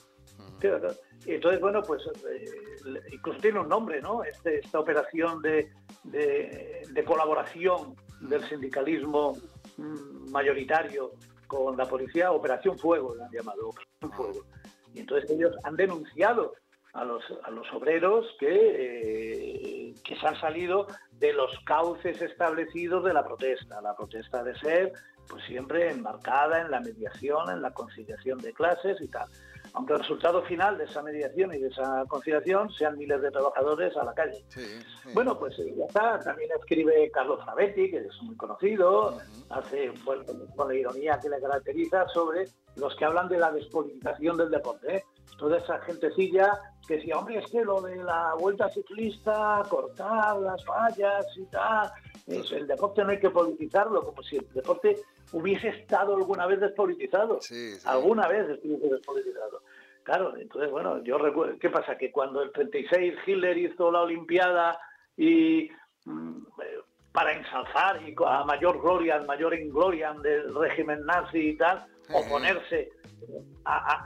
Entonces, bueno, pues eh, incluso tiene un nombre, ¿no? Este- esta operación de, de- de colaboración del sindicalismo mm, mayoritario con la policía, Operación Fuego, la han llamado, Operación Fuego. Y entonces ellos han denunciado a los, a los obreros que, eh, que se han salido de los cauces establecidos de la protesta. La protesta de ser, pues siempre enmarcada en la mediación, en la conciliación de clases y tal aunque el resultado final de esa mediación y de esa conciliación sean miles de trabajadores a la calle. Sí, sí. Bueno, pues eh, ya está. También escribe Carlos Frabetti, que es muy conocido, hace, bueno, con la ironía que le caracteriza, sobre los que hablan de la despolitización del deporte. ¿eh? Toda esa gentecilla que decía, hombre, es que lo de la vuelta ciclista, cortar las vallas y tal, es- el deporte no hay que politizarlo, como si el deporte hubiese estado alguna vez despolitizado Sí, sí. alguna vez estuviese despolitizado. Claro, entonces, bueno, yo recuerdo, ¿qué pasa? Que cuando el 36 Hitler hizo la Olimpiada y mm, eh, para ensalzar y a mayor gloria, al mayor ingloria del régimen nazi y tal, oponerse a- a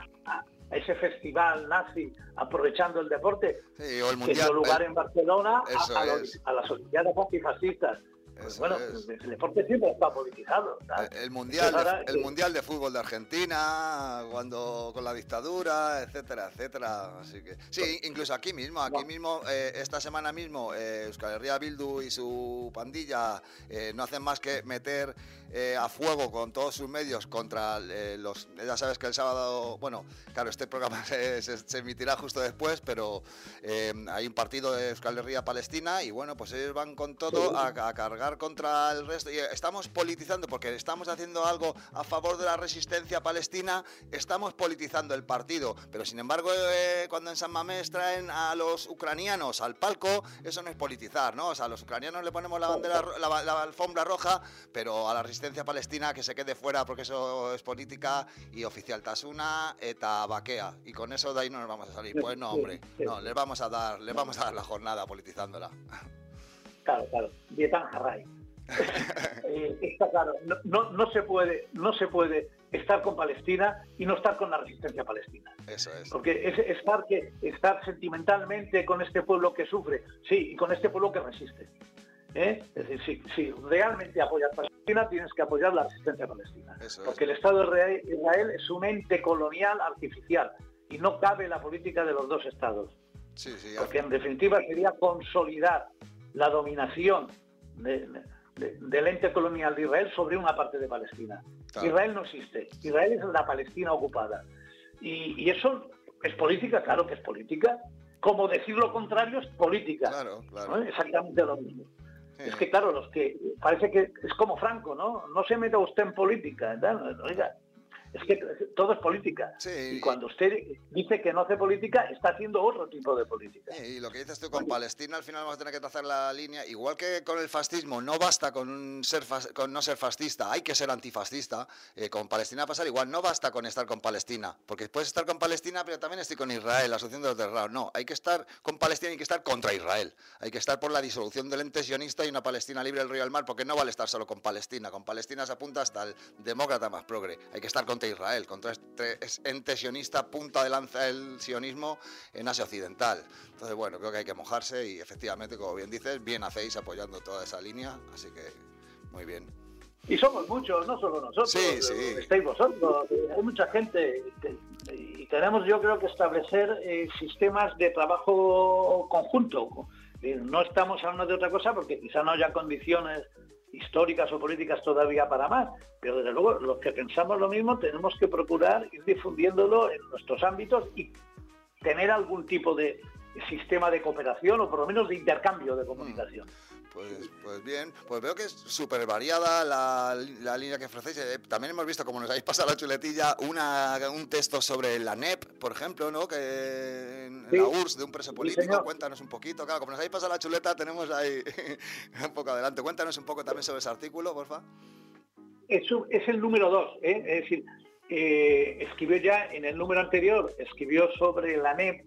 ese festival nazi aprovechando el deporte, Sí, o el que dio lugar el- en Barcelona a- a, los- a las Olimpiadas antifascistas. Pues bueno, es. el deporte siempre está politizado. ¿sabes? El mundial, ahora, el mundial de fútbol de Argentina, cuando con la dictadura, etcétera, etcétera. Así que sí, incluso aquí mismo, aquí No. mismo, eh, esta semana mismo, eh, Euskal Herria Bildu y su pandilla eh, no hacen más que meter eh, a fuego con todos sus medios contra eh, los. Ya sabes que el sábado, bueno, claro, este programa se, se- se emitirá justo después, pero eh, hay un partido de Euskal Herria Palestina y bueno, pues ellos van con todo a, a cargar contra el resto. Y estamos politizando porque estamos haciendo algo a favor de la resistencia palestina, estamos politizando el partido. Pero sin embargo, eh, cuando en San Mamés traen a los ucranianos al palco, eso no es politizar, ¿no? O sea, a los ucranianos le ponemos la bandera, la, la alfombra roja, pero a la resistencia palestina que se quede fuera porque eso es política y oficial tasuna eta bakea. Y con eso de ahí no nos vamos a salir. Pues no, hombre, no, les vamos a dar, les vamos a dar la jornada politizándola. Claro, claro. Dietan Jarray. Eh, está claro, no, no, no se puede, no se puede estar con Palestina y no estar con la resistencia palestina. Eso es. Porque es estar, que, estar sentimentalmente con este pueblo que sufre, sí, y con este pueblo que resiste. ¿eh? Es decir, si, si realmente apoyas Palestina, tienes que apoyar la resistencia palestina. Eso es. Porque el Estado de Israel- Israel es un ente colonial artificial y no cabe la política de los dos estados. Sí, sí, Porque en definitiva sería consolidar la dominación de- de- del ente colonial de Israel sobre una parte de Palestina. Claro. Israel no existe. Israel es la Palestina ocupada. Y, y eso es política, claro que es política. Como decir lo contrario es política. Claro, claro. ¿no? Exactamente lo mismo. Sí. Es que, claro, los que parece que es como Franco, ¿no? No se meta usted en política. tal. Oiga, es que todo es política. Sí. Y cuando usted dice que no hace política, está haciendo otro tipo de política. Y lo que dices tú con Palestina, al final vamos a tener que trazar la línea. Igual que con el fascismo, no basta con, ser con no ser fascista, hay que ser antifascista. Eh, con Palestina pasar igual, no basta con estar con Palestina, porque puedes estar con Palestina, pero también estoy con Israel, la asociación de los terroristas. No, hay que estar con Palestina y hay que estar contra Israel. Hay que estar por la disolución del ente sionista y una Palestina libre del río del mar, porque no vale estar solo con Palestina. Con Palestina se apunta hasta el demócrata más progre. Hay que estar contra Israel, contra este es- ente sionista, punta de lanza del sionismo en Asia Occidental. Entonces, bueno, creo que hay que mojarse y efectivamente, como bien dices, bien hacéis apoyando toda esa línea, así que muy bien. Y somos muchos, no solo nosotros, Sí, sí. eh, estáis vosotros, eh, hay mucha gente y tenemos yo creo que establecer eh, sistemas de trabajo conjunto. No estamos hablando de otra cosa porque quizá no haya condiciones históricas o políticas todavía para más, pero desde luego los que pensamos lo mismo tenemos que procurar ir difundiéndolo en nuestros ámbitos y tener algún tipo de sistema de cooperación o por lo menos de intercambio de comunicación. Pues, pues bien, pues veo que es súper variada la, la línea que ofrecéis. Eh, también hemos visto, como nos habéis pasado la chuletilla, una, un texto sobre la NEP, por ejemplo, ¿no? Que en Sí. la URSS de un preso político. Cuéntanos un poquito. Claro, como nos habéis pasado la chuleta, tenemos ahí un poco adelante. Cuéntanos un poco también sobre ese artículo, porfa. Eso es el número dos, ¿eh? es decir, eh, escribió ya en el número anterior, escribió sobre la NEP,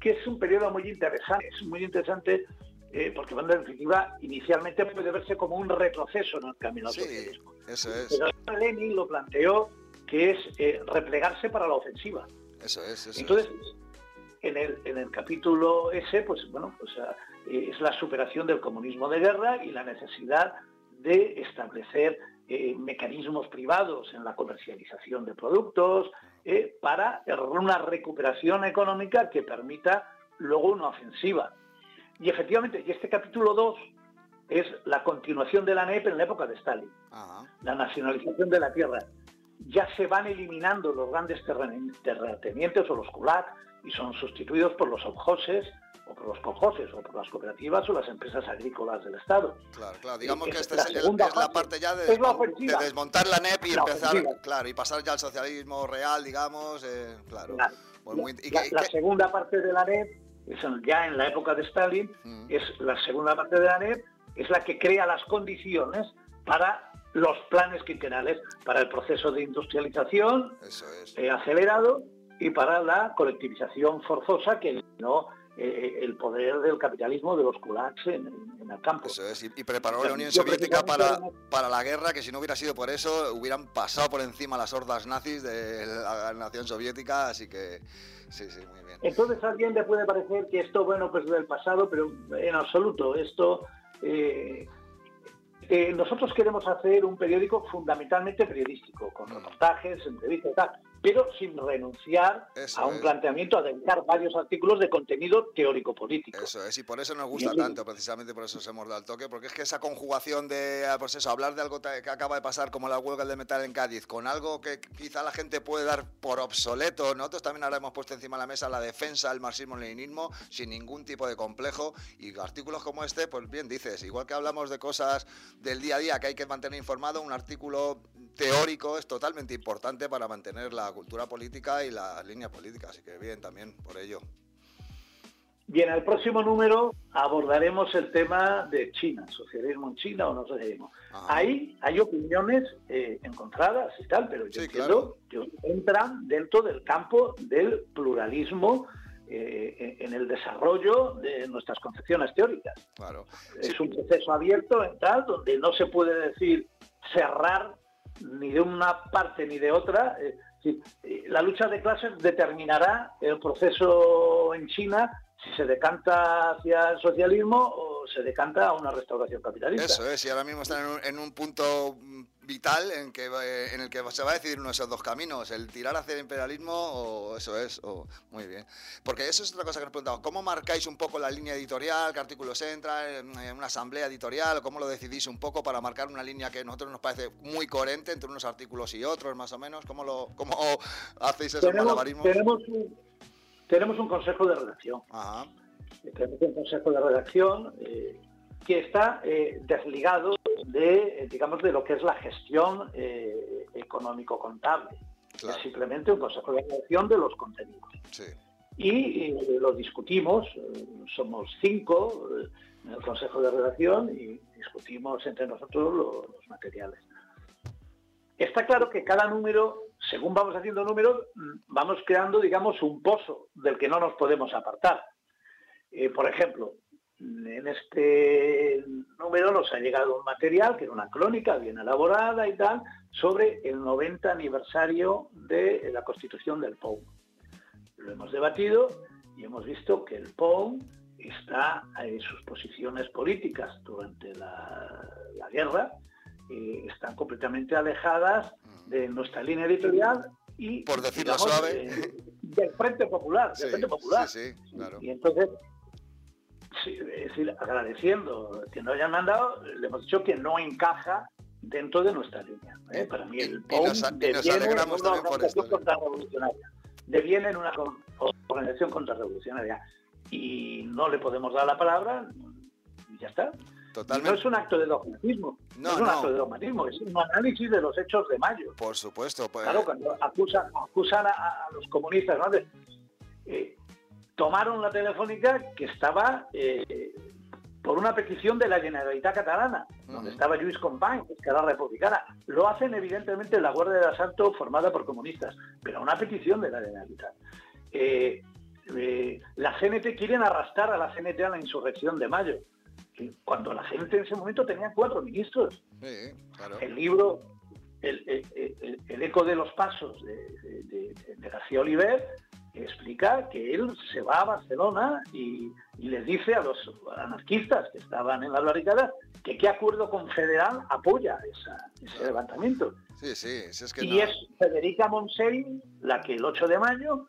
que es un periodo muy interesante, es muy interesante eh, porque en definitiva inicialmente puede verse como un retroceso en el camino al Sí, socialismo. eso es. Pero Lenin lo planteó que es eh, replegarse para la ofensiva. Eso es, eso Entonces, es. en el, en el capítulo ese, pues bueno, pues ah, eh, es la superación del comunismo de guerra y la necesidad de establecer eh, mecanismos privados en la comercialización de productos eh, para una recuperación económica que permita luego una ofensiva. Y efectivamente, y este capítulo 2 es la continuación de la NEP en la época de Stalin Ajá. la nacionalización de la tierra. Ya se van eliminando los grandes terratenientes o los kulak y son sustituidos por los objoses o por los colhoses o por las cooperativas o las empresas agrícolas del Estado. Claro, claro. Digamos Es que esta la es, el- segunda es la parte ya de, la desmontar la NEP y La empezar, ofensiva. claro, y pasar ya al socialismo real, digamos, eh, claro. La, muy- y la- la segunda parte de la NEP, ya en la época de Stalin, Mm. es la segunda parte de la NEP, es la que crea las condiciones para los planes quinquenales, para el proceso de industrialización, Eso es. eh, acelerado y para la colectivización forzosa que no eh, el poder del capitalismo de los kulaks en, en el campo. Eso es, y, y preparó la Unión Soviética para, para la guerra, que si no hubiera sido por eso, hubieran pasado por encima las hordas nazis de la nación soviética, así que sí, sí, muy bien. Entonces a alguien le puede parecer que esto, bueno, pues del pasado, pero en absoluto, esto, eh, eh, nosotros queremos hacer un periódico fundamentalmente periodístico, con Mm. reportajes, entrevistas y tal, pero sin renunciar Eso a un es. planteamiento, a dedicar varios artículos de contenido teórico-político. Eso es, y por eso nos gusta tanto, precisamente por eso os hemos dado el toque, porque es que esa conjugación de, ah, pues eso, hablar de algo que acaba de pasar como la huelga de metal en Cádiz, con algo que quizá la gente puede dar por obsoleto, nosotros también ahora hemos puesto encima de la mesa la defensa del marxismo-leninismo sin ningún tipo de complejo, y artículos como este, pues bien dices, igual que hablamos de cosas del día a día que hay que mantener informado, un artículo teórico es totalmente importante para mantener la cultura política y las líneas políticas, así que bien también por ello. Y en el próximo número abordaremos el tema de China, socialismo en China o no socialismo. Ajá. Ahí hay opiniones eh, encontradas y tal, pero yo Sí, entiendo que entran dentro del campo del pluralismo eh, en el desarrollo de nuestras concepciones teóricas. Claro. Es un proceso abierto en tal donde no se puede decir cerrar ni de una parte ni de otra. Eh, eh, la lucha de clases determinará el proceso en China si se decanta hacia el socialismo o se decanta a una restauración capitalista. Eso es, y ahora mismo están en un, en un punto mm, vital en, que, eh, en el que se va a decidir uno de esos dos caminos, el tirar hacia el imperialismo o eso es, o muy bien. Porque eso es otra cosa que nos preguntamos, ¿cómo marcáis un poco la línea editorial, qué artículos entran, en una asamblea editorial, cómo lo decidís un poco para marcar una línea que a nosotros nos parece muy coherente entre unos artículos y otros, más o menos? ¿Cómo, lo, cómo hacéis esos tenemos, malabarismos? tenemos un, tenemos un consejo de redacción. Ajá, tenemos un consejo de redacción eh, que está eh, desligado de, eh, digamos, de lo que es la gestión eh, económico-contable. claro, Es simplemente un consejo de redacción de los contenidos. sí. Y eh, lo discutimos, somos cinco en el consejo de redacción y discutimos entre nosotros lo- los materiales. Está claro que cada número, según vamos haciendo números, mm, vamos creando, digamos, un pozo del que no nos podemos apartar. Eh, por ejemplo, en este número nos ha llegado un material, que era una crónica bien elaborada y tal, sobre el 90 aniversario de la constitución del POU. Lo hemos debatido y hemos visto que el POU está en sus posiciones políticas durante la, la guerra, eh, están completamente alejadas de nuestra línea editorial y Por decirlo digamos, suave. eh, del Frente Popular, Sí, del Frente Popular. sí, sí, claro. Y entonces, sí, es decir, agradeciendo que nos hayan mandado, le hemos dicho que no encaja dentro de nuestra línea. ¿eh? Para mí el nos deviene en una organización contrarrevolucionaria. Deviene en una organización contrarrevolucionaria. Y no le podemos dar la palabra y ya está. Totalmente. No es un acto de dogmatismo. No, No, es un no. acto de dogmatismo, es un análisis de los hechos de mayo. Por supuesto, pues, Claro, cuando acusan, acusan a, a los comunistas, ¿no? De- eh, tomaron la telefónica que estaba eh, por una petición de la Generalitat Catalana, donde estaba Lluís Companys, que era republicana. Lo hacen evidentemente la Guardia de Asalto formada por comunistas, pero a una petición de la Generalitat. Eh, eh, la CNT quieren arrastrar a la CNT a la insurrección de mayo, cuando la CNT en ese momento tenía cuatro ministros sí, claro. el libro El, el- el- el eco de los pasos de, de- de- de García Oliver explica que él se va a Barcelona y, y les dice a los anarquistas que estaban en las barricadas que qué acuerdo confederal apoya esa- ese levantamiento. Sí, sí, si es que Y no- es Federica Montseny la que el 8 de mayo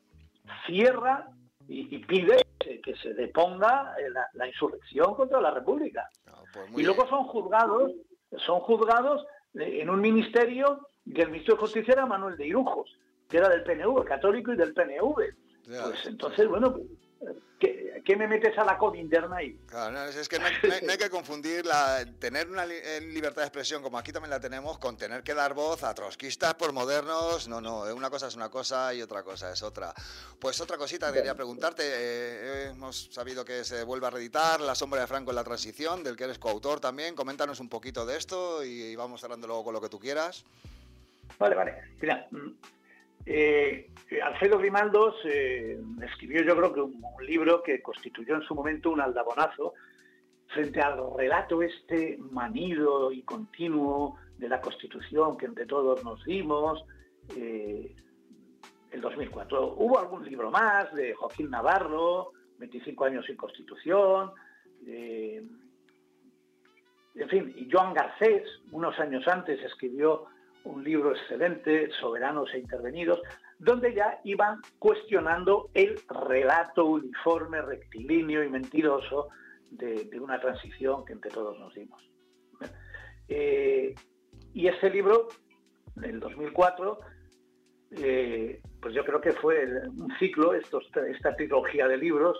cierra y, y pide que, se deponga eh, la, la insurrección contra la República. no, pues Y luego son juzgados, son juzgados eh, en un ministerio que el ministro de Justicia era Manuel de Irujos, que era del PNV, católico y del PNV. Ya, Pues entonces, bueno, ¿qué, qué me metes a la COVID interna ahí? Claro, no, es que no hay, no que confundir la, tener una li- eh, libertad de expresión como aquí también la tenemos con tener que dar voz a trotskistas por modernos. No, no, eh, una cosa es una cosa y otra cosa es otra. Pues otra cosita que quería preguntarte. eh, hemos sabido que se vuelve a reeditar La sombra de Franco en la transición, del que eres coautor también. Coméntanos un poquito de esto y, y vamos cerrando luego con lo que tú quieras. Vale, vale. Mira, mm, eh, Alfredo Grimaldos eh, escribió yo creo que un, libro que constituyó en su momento un aldabonazo frente al relato este manido y continuo de la Constitución que entre todos nos dimos. eh, el 2004. Hubo algún libro más de Joaquín Navarro, 25 años sin Constitución. eh, en fin, y Joan Garcés, unos años antes, escribió un libro excelente, Soberanos e Intervenidos, donde ya iban cuestionando el relato uniforme, rectilíneo y mentiroso de, una transición que entre todos nos dimos. Eh, y este libro, del 2004, eh, pues yo creo que fue un ciclo, estos, esta trilogía de libros.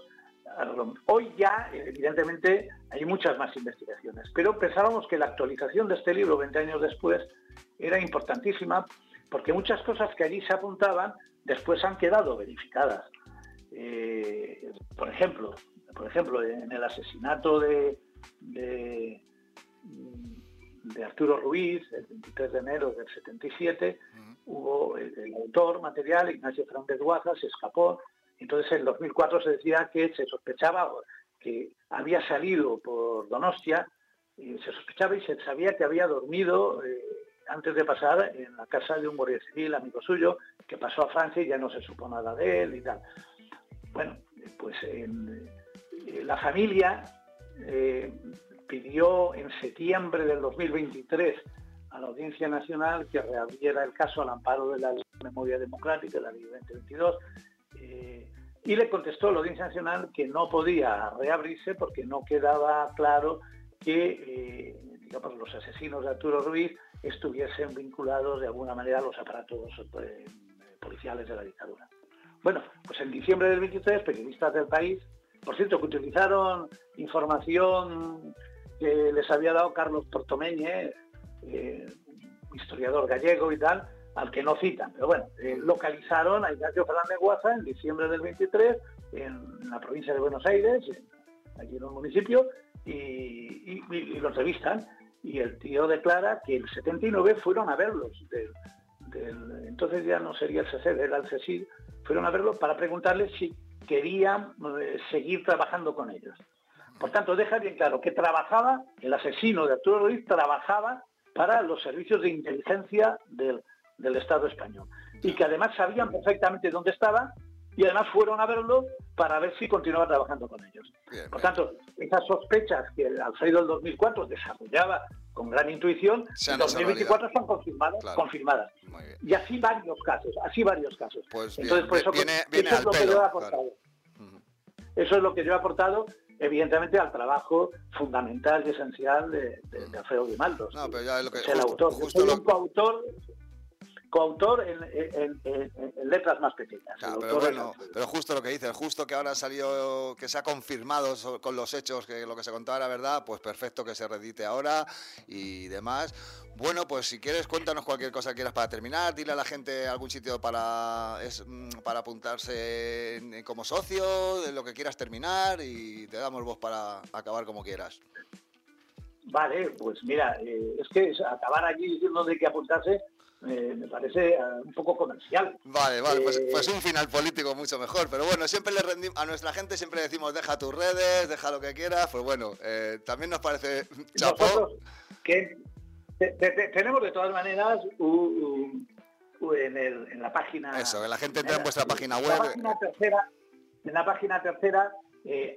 Hoy ya, evidentemente, hay muchas más investigaciones, pero pensábamos que la actualización de este libro 20 años después era importantísima porque muchas cosas que allí se apuntaban después han quedado verificadas. Eh, por ejemplo, por ejemplo, en el asesinato de, de, de Arturo Ruiz, el 23 de enero del 77, hubo el, el autor material, Ignacio Fernández Guaza, se escapó. Entonces, en 2004 se decía que se sospechaba que había salido por Donostia, se sospechaba y se sabía que había dormido eh, antes de pasar en la casa de un guardia civil, amigo suyo, que pasó a Francia y ya no se supo nada de él y tal. Bueno, pues eh, la familia eh, pidió en septiembre del 2023 a la Audiencia Nacional que reabriera el caso al amparo de la Memoria Democrática, la Ley 2022, eh, y le contestó la Audiencia Nacional que no podía reabrirse porque no quedaba claro que eh, los asesinos de Arturo Ruiz estuviesen vinculados de alguna manera a los aparatos eh, policiales de la dictadura. Bueno, pues en diciembre del 23, periodistas del país, por cierto, que utilizaron información que les había dado Carlos Portomeñe, historiador gallego y tal, al que no citan, pero bueno, eh, localizaron a Ignacio Fernández Guaza en diciembre del 23 en la provincia de Buenos Aires, en- allí en un municipio, y, y- y- y lo entrevistan. Y el tío declara que el 79 fueron a verlos. entonces ya no sería el CSED, era el CSID. Fueron a verlos para preguntarles si querían eh, seguir trabajando con ellos. Por tanto, deja bien claro que trabajaba, el asesino de Arturo Ruiz trabajaba para los servicios de inteligencia del, del Estado español. Y que además sabían perfectamente dónde estaba y además fueron a verlo para ver si continuaba trabajando con ellos. Bien, Por bien. tanto, esas sospechas que Alfredo del 2004 desarrollaba con gran intuición, en han hecho 2024 están confirmadas, Claro. confirmadas. Y así varios casos, así varios casos. Pues bien, Entonces, por eso, viene- eso es lo que yo he claro. aportado. Eso es lo que yo he aportado, evidentemente, al trabajo fundamental y esencial de, de, de Alfredo Guimaldos. No, pero ya es lo que- es el justo- autor. Justo soy lo- un coautor, coautor en, en- en- en letras más pequeñas. Claro, pero bueno, pero justo lo que dices, justo que ahora salió, que se ha confirmado con los hechos que lo que se contaba era verdad, pues perfecto que se redite ahora y demás. Bueno, pues si quieres cuéntanos cualquier cosa que quieras para terminar, dile a la gente algún sitio para, es, mm, para apuntarse en como socio, de lo que quieras terminar y te damos voz para acabar como quieras. Vale, pues mira, eh, es que acabar allí diciendo de que apuntarse eh, me parece eh, un poco comercial. Vale, vale, pues, Eh, pues un final político mucho mejor. Pero bueno, siempre le rendimos a nuestra gente, siempre decimos deja tus redes, deja lo que quieras. Pues bueno, eh, también nos parece chapó. Nosotros que te- te- te- tenemos de todas maneras un- un- en, el- en la página. Eso, que la gente entre en vuestra página web. la página tercera, en la página tercera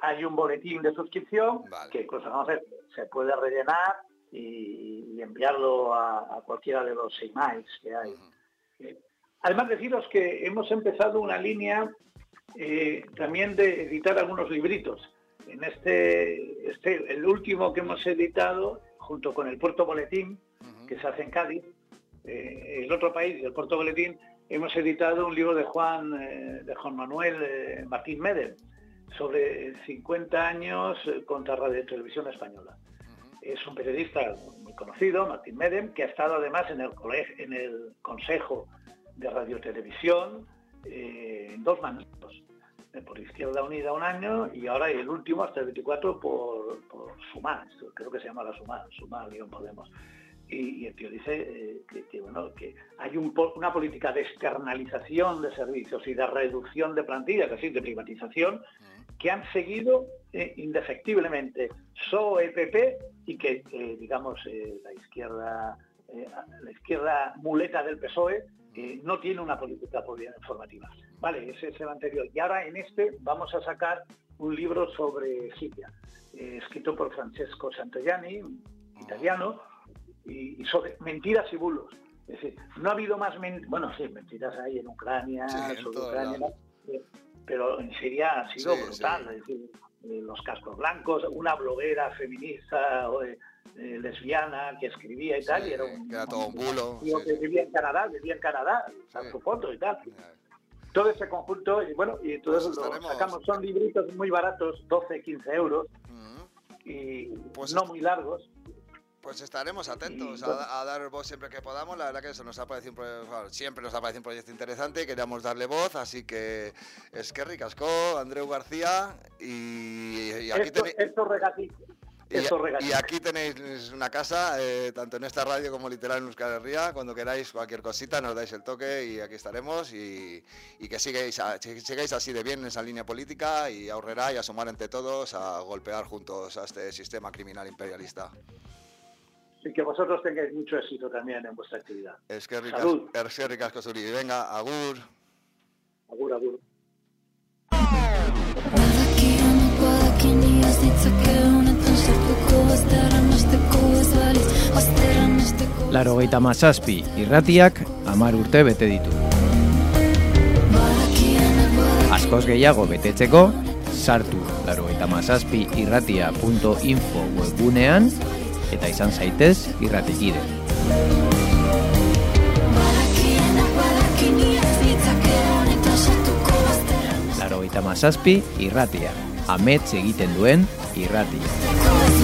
hay un boletín de suscripción Vale. que incluso ver, se puede rellenar y, y enviarlo a, a cualquiera de los emails que hay. Eh, Además, deciros que hemos empezado una línea eh, también de editar algunos libritos. En este, este, el último que hemos editado, junto con el Puerto Boletín, que se hace en Cádiz, eh, el otro país, el Puerto Boletín, hemos editado un libro de Juan, eh, de Juan Manuel Martín Medel sobre 50 años contra Radio Televisión Española. Es un periodista muy conocido, Martín Medem, que ha estado además en el, coleg- en el Consejo de Radio Televisión eh, en dos mandatos. Eh, Por Izquierda Unida un año y ahora el último, hasta el 24, por, por Sumar. Creo que se llama la Sumar, Sumar León Podemos. Y, el tío dice eh, que, bueno, que hay una política de externalización de servicios y de reducción de plantillas, es decir, de privatización, que han seguido eh, indefectiblemente PSOE, PP y que, eh, digamos, eh, la izquierda la izquierda muleta del PSOE no tiene una política pública informativa. Vale, ese es el anterior. Y ahora en este vamos a sacar un libro sobre Siria, escrito por Francesco Santoyani, italiano, y, y sobre mentiras y bulos. Es decir, no ha habido más mentiras, bueno, sí, mentiras hay en Ucrania, Sí, sobre Ucrania, pero en Siria ha sido Sí, brutal. sí. Es decir, eh, los cascos blancos, una bloguera feminista o, eh, eh, lesbiana que escribía y tal, Sí, y era un, que era todo un bulo, que vivía en Canadá, vivía en Canadá, su foto y tal. Todo ese conjunto, y bueno, y entonces Pues lo sacamos, son libritos muy baratos, 12, 15 euros, y Pues no muy largos. Pues estaremos atentos Y, a, dar voz siempre que podamos. La verdad que eso nos ha parecido un pro- bueno, siempre nos ha parecido un proyecto interesante y queríamos darle voz. Así que es que ricasco, Andreu García. Y, y aquí tenéis. Y, aquí tenéis una casa, eh, tanto en esta radio como literal en Euskal Herria. Cuando queráis cualquier cosita, nos dais el toque y aquí estaremos. Y, y que sigáis, a- sigáis así de bien en esa línea política y ahorrará y asomar entre todos a golpear juntos a este sistema criminal imperialista. Así que vosotros tengáis mucho éxito también en vuestra actividad. Eskerrik asko, eskerrik asko zuri. Venga, agur. Agur, agur. Laro geita mazazpi, irratiak amar urte bete ditu. Askoz gehiago betetzeko, sartu laro geita mazazpi irratia.info webunean eta izan zaitez irratikide. Laro gita mazazpi irratia, amets egiten duen irratia.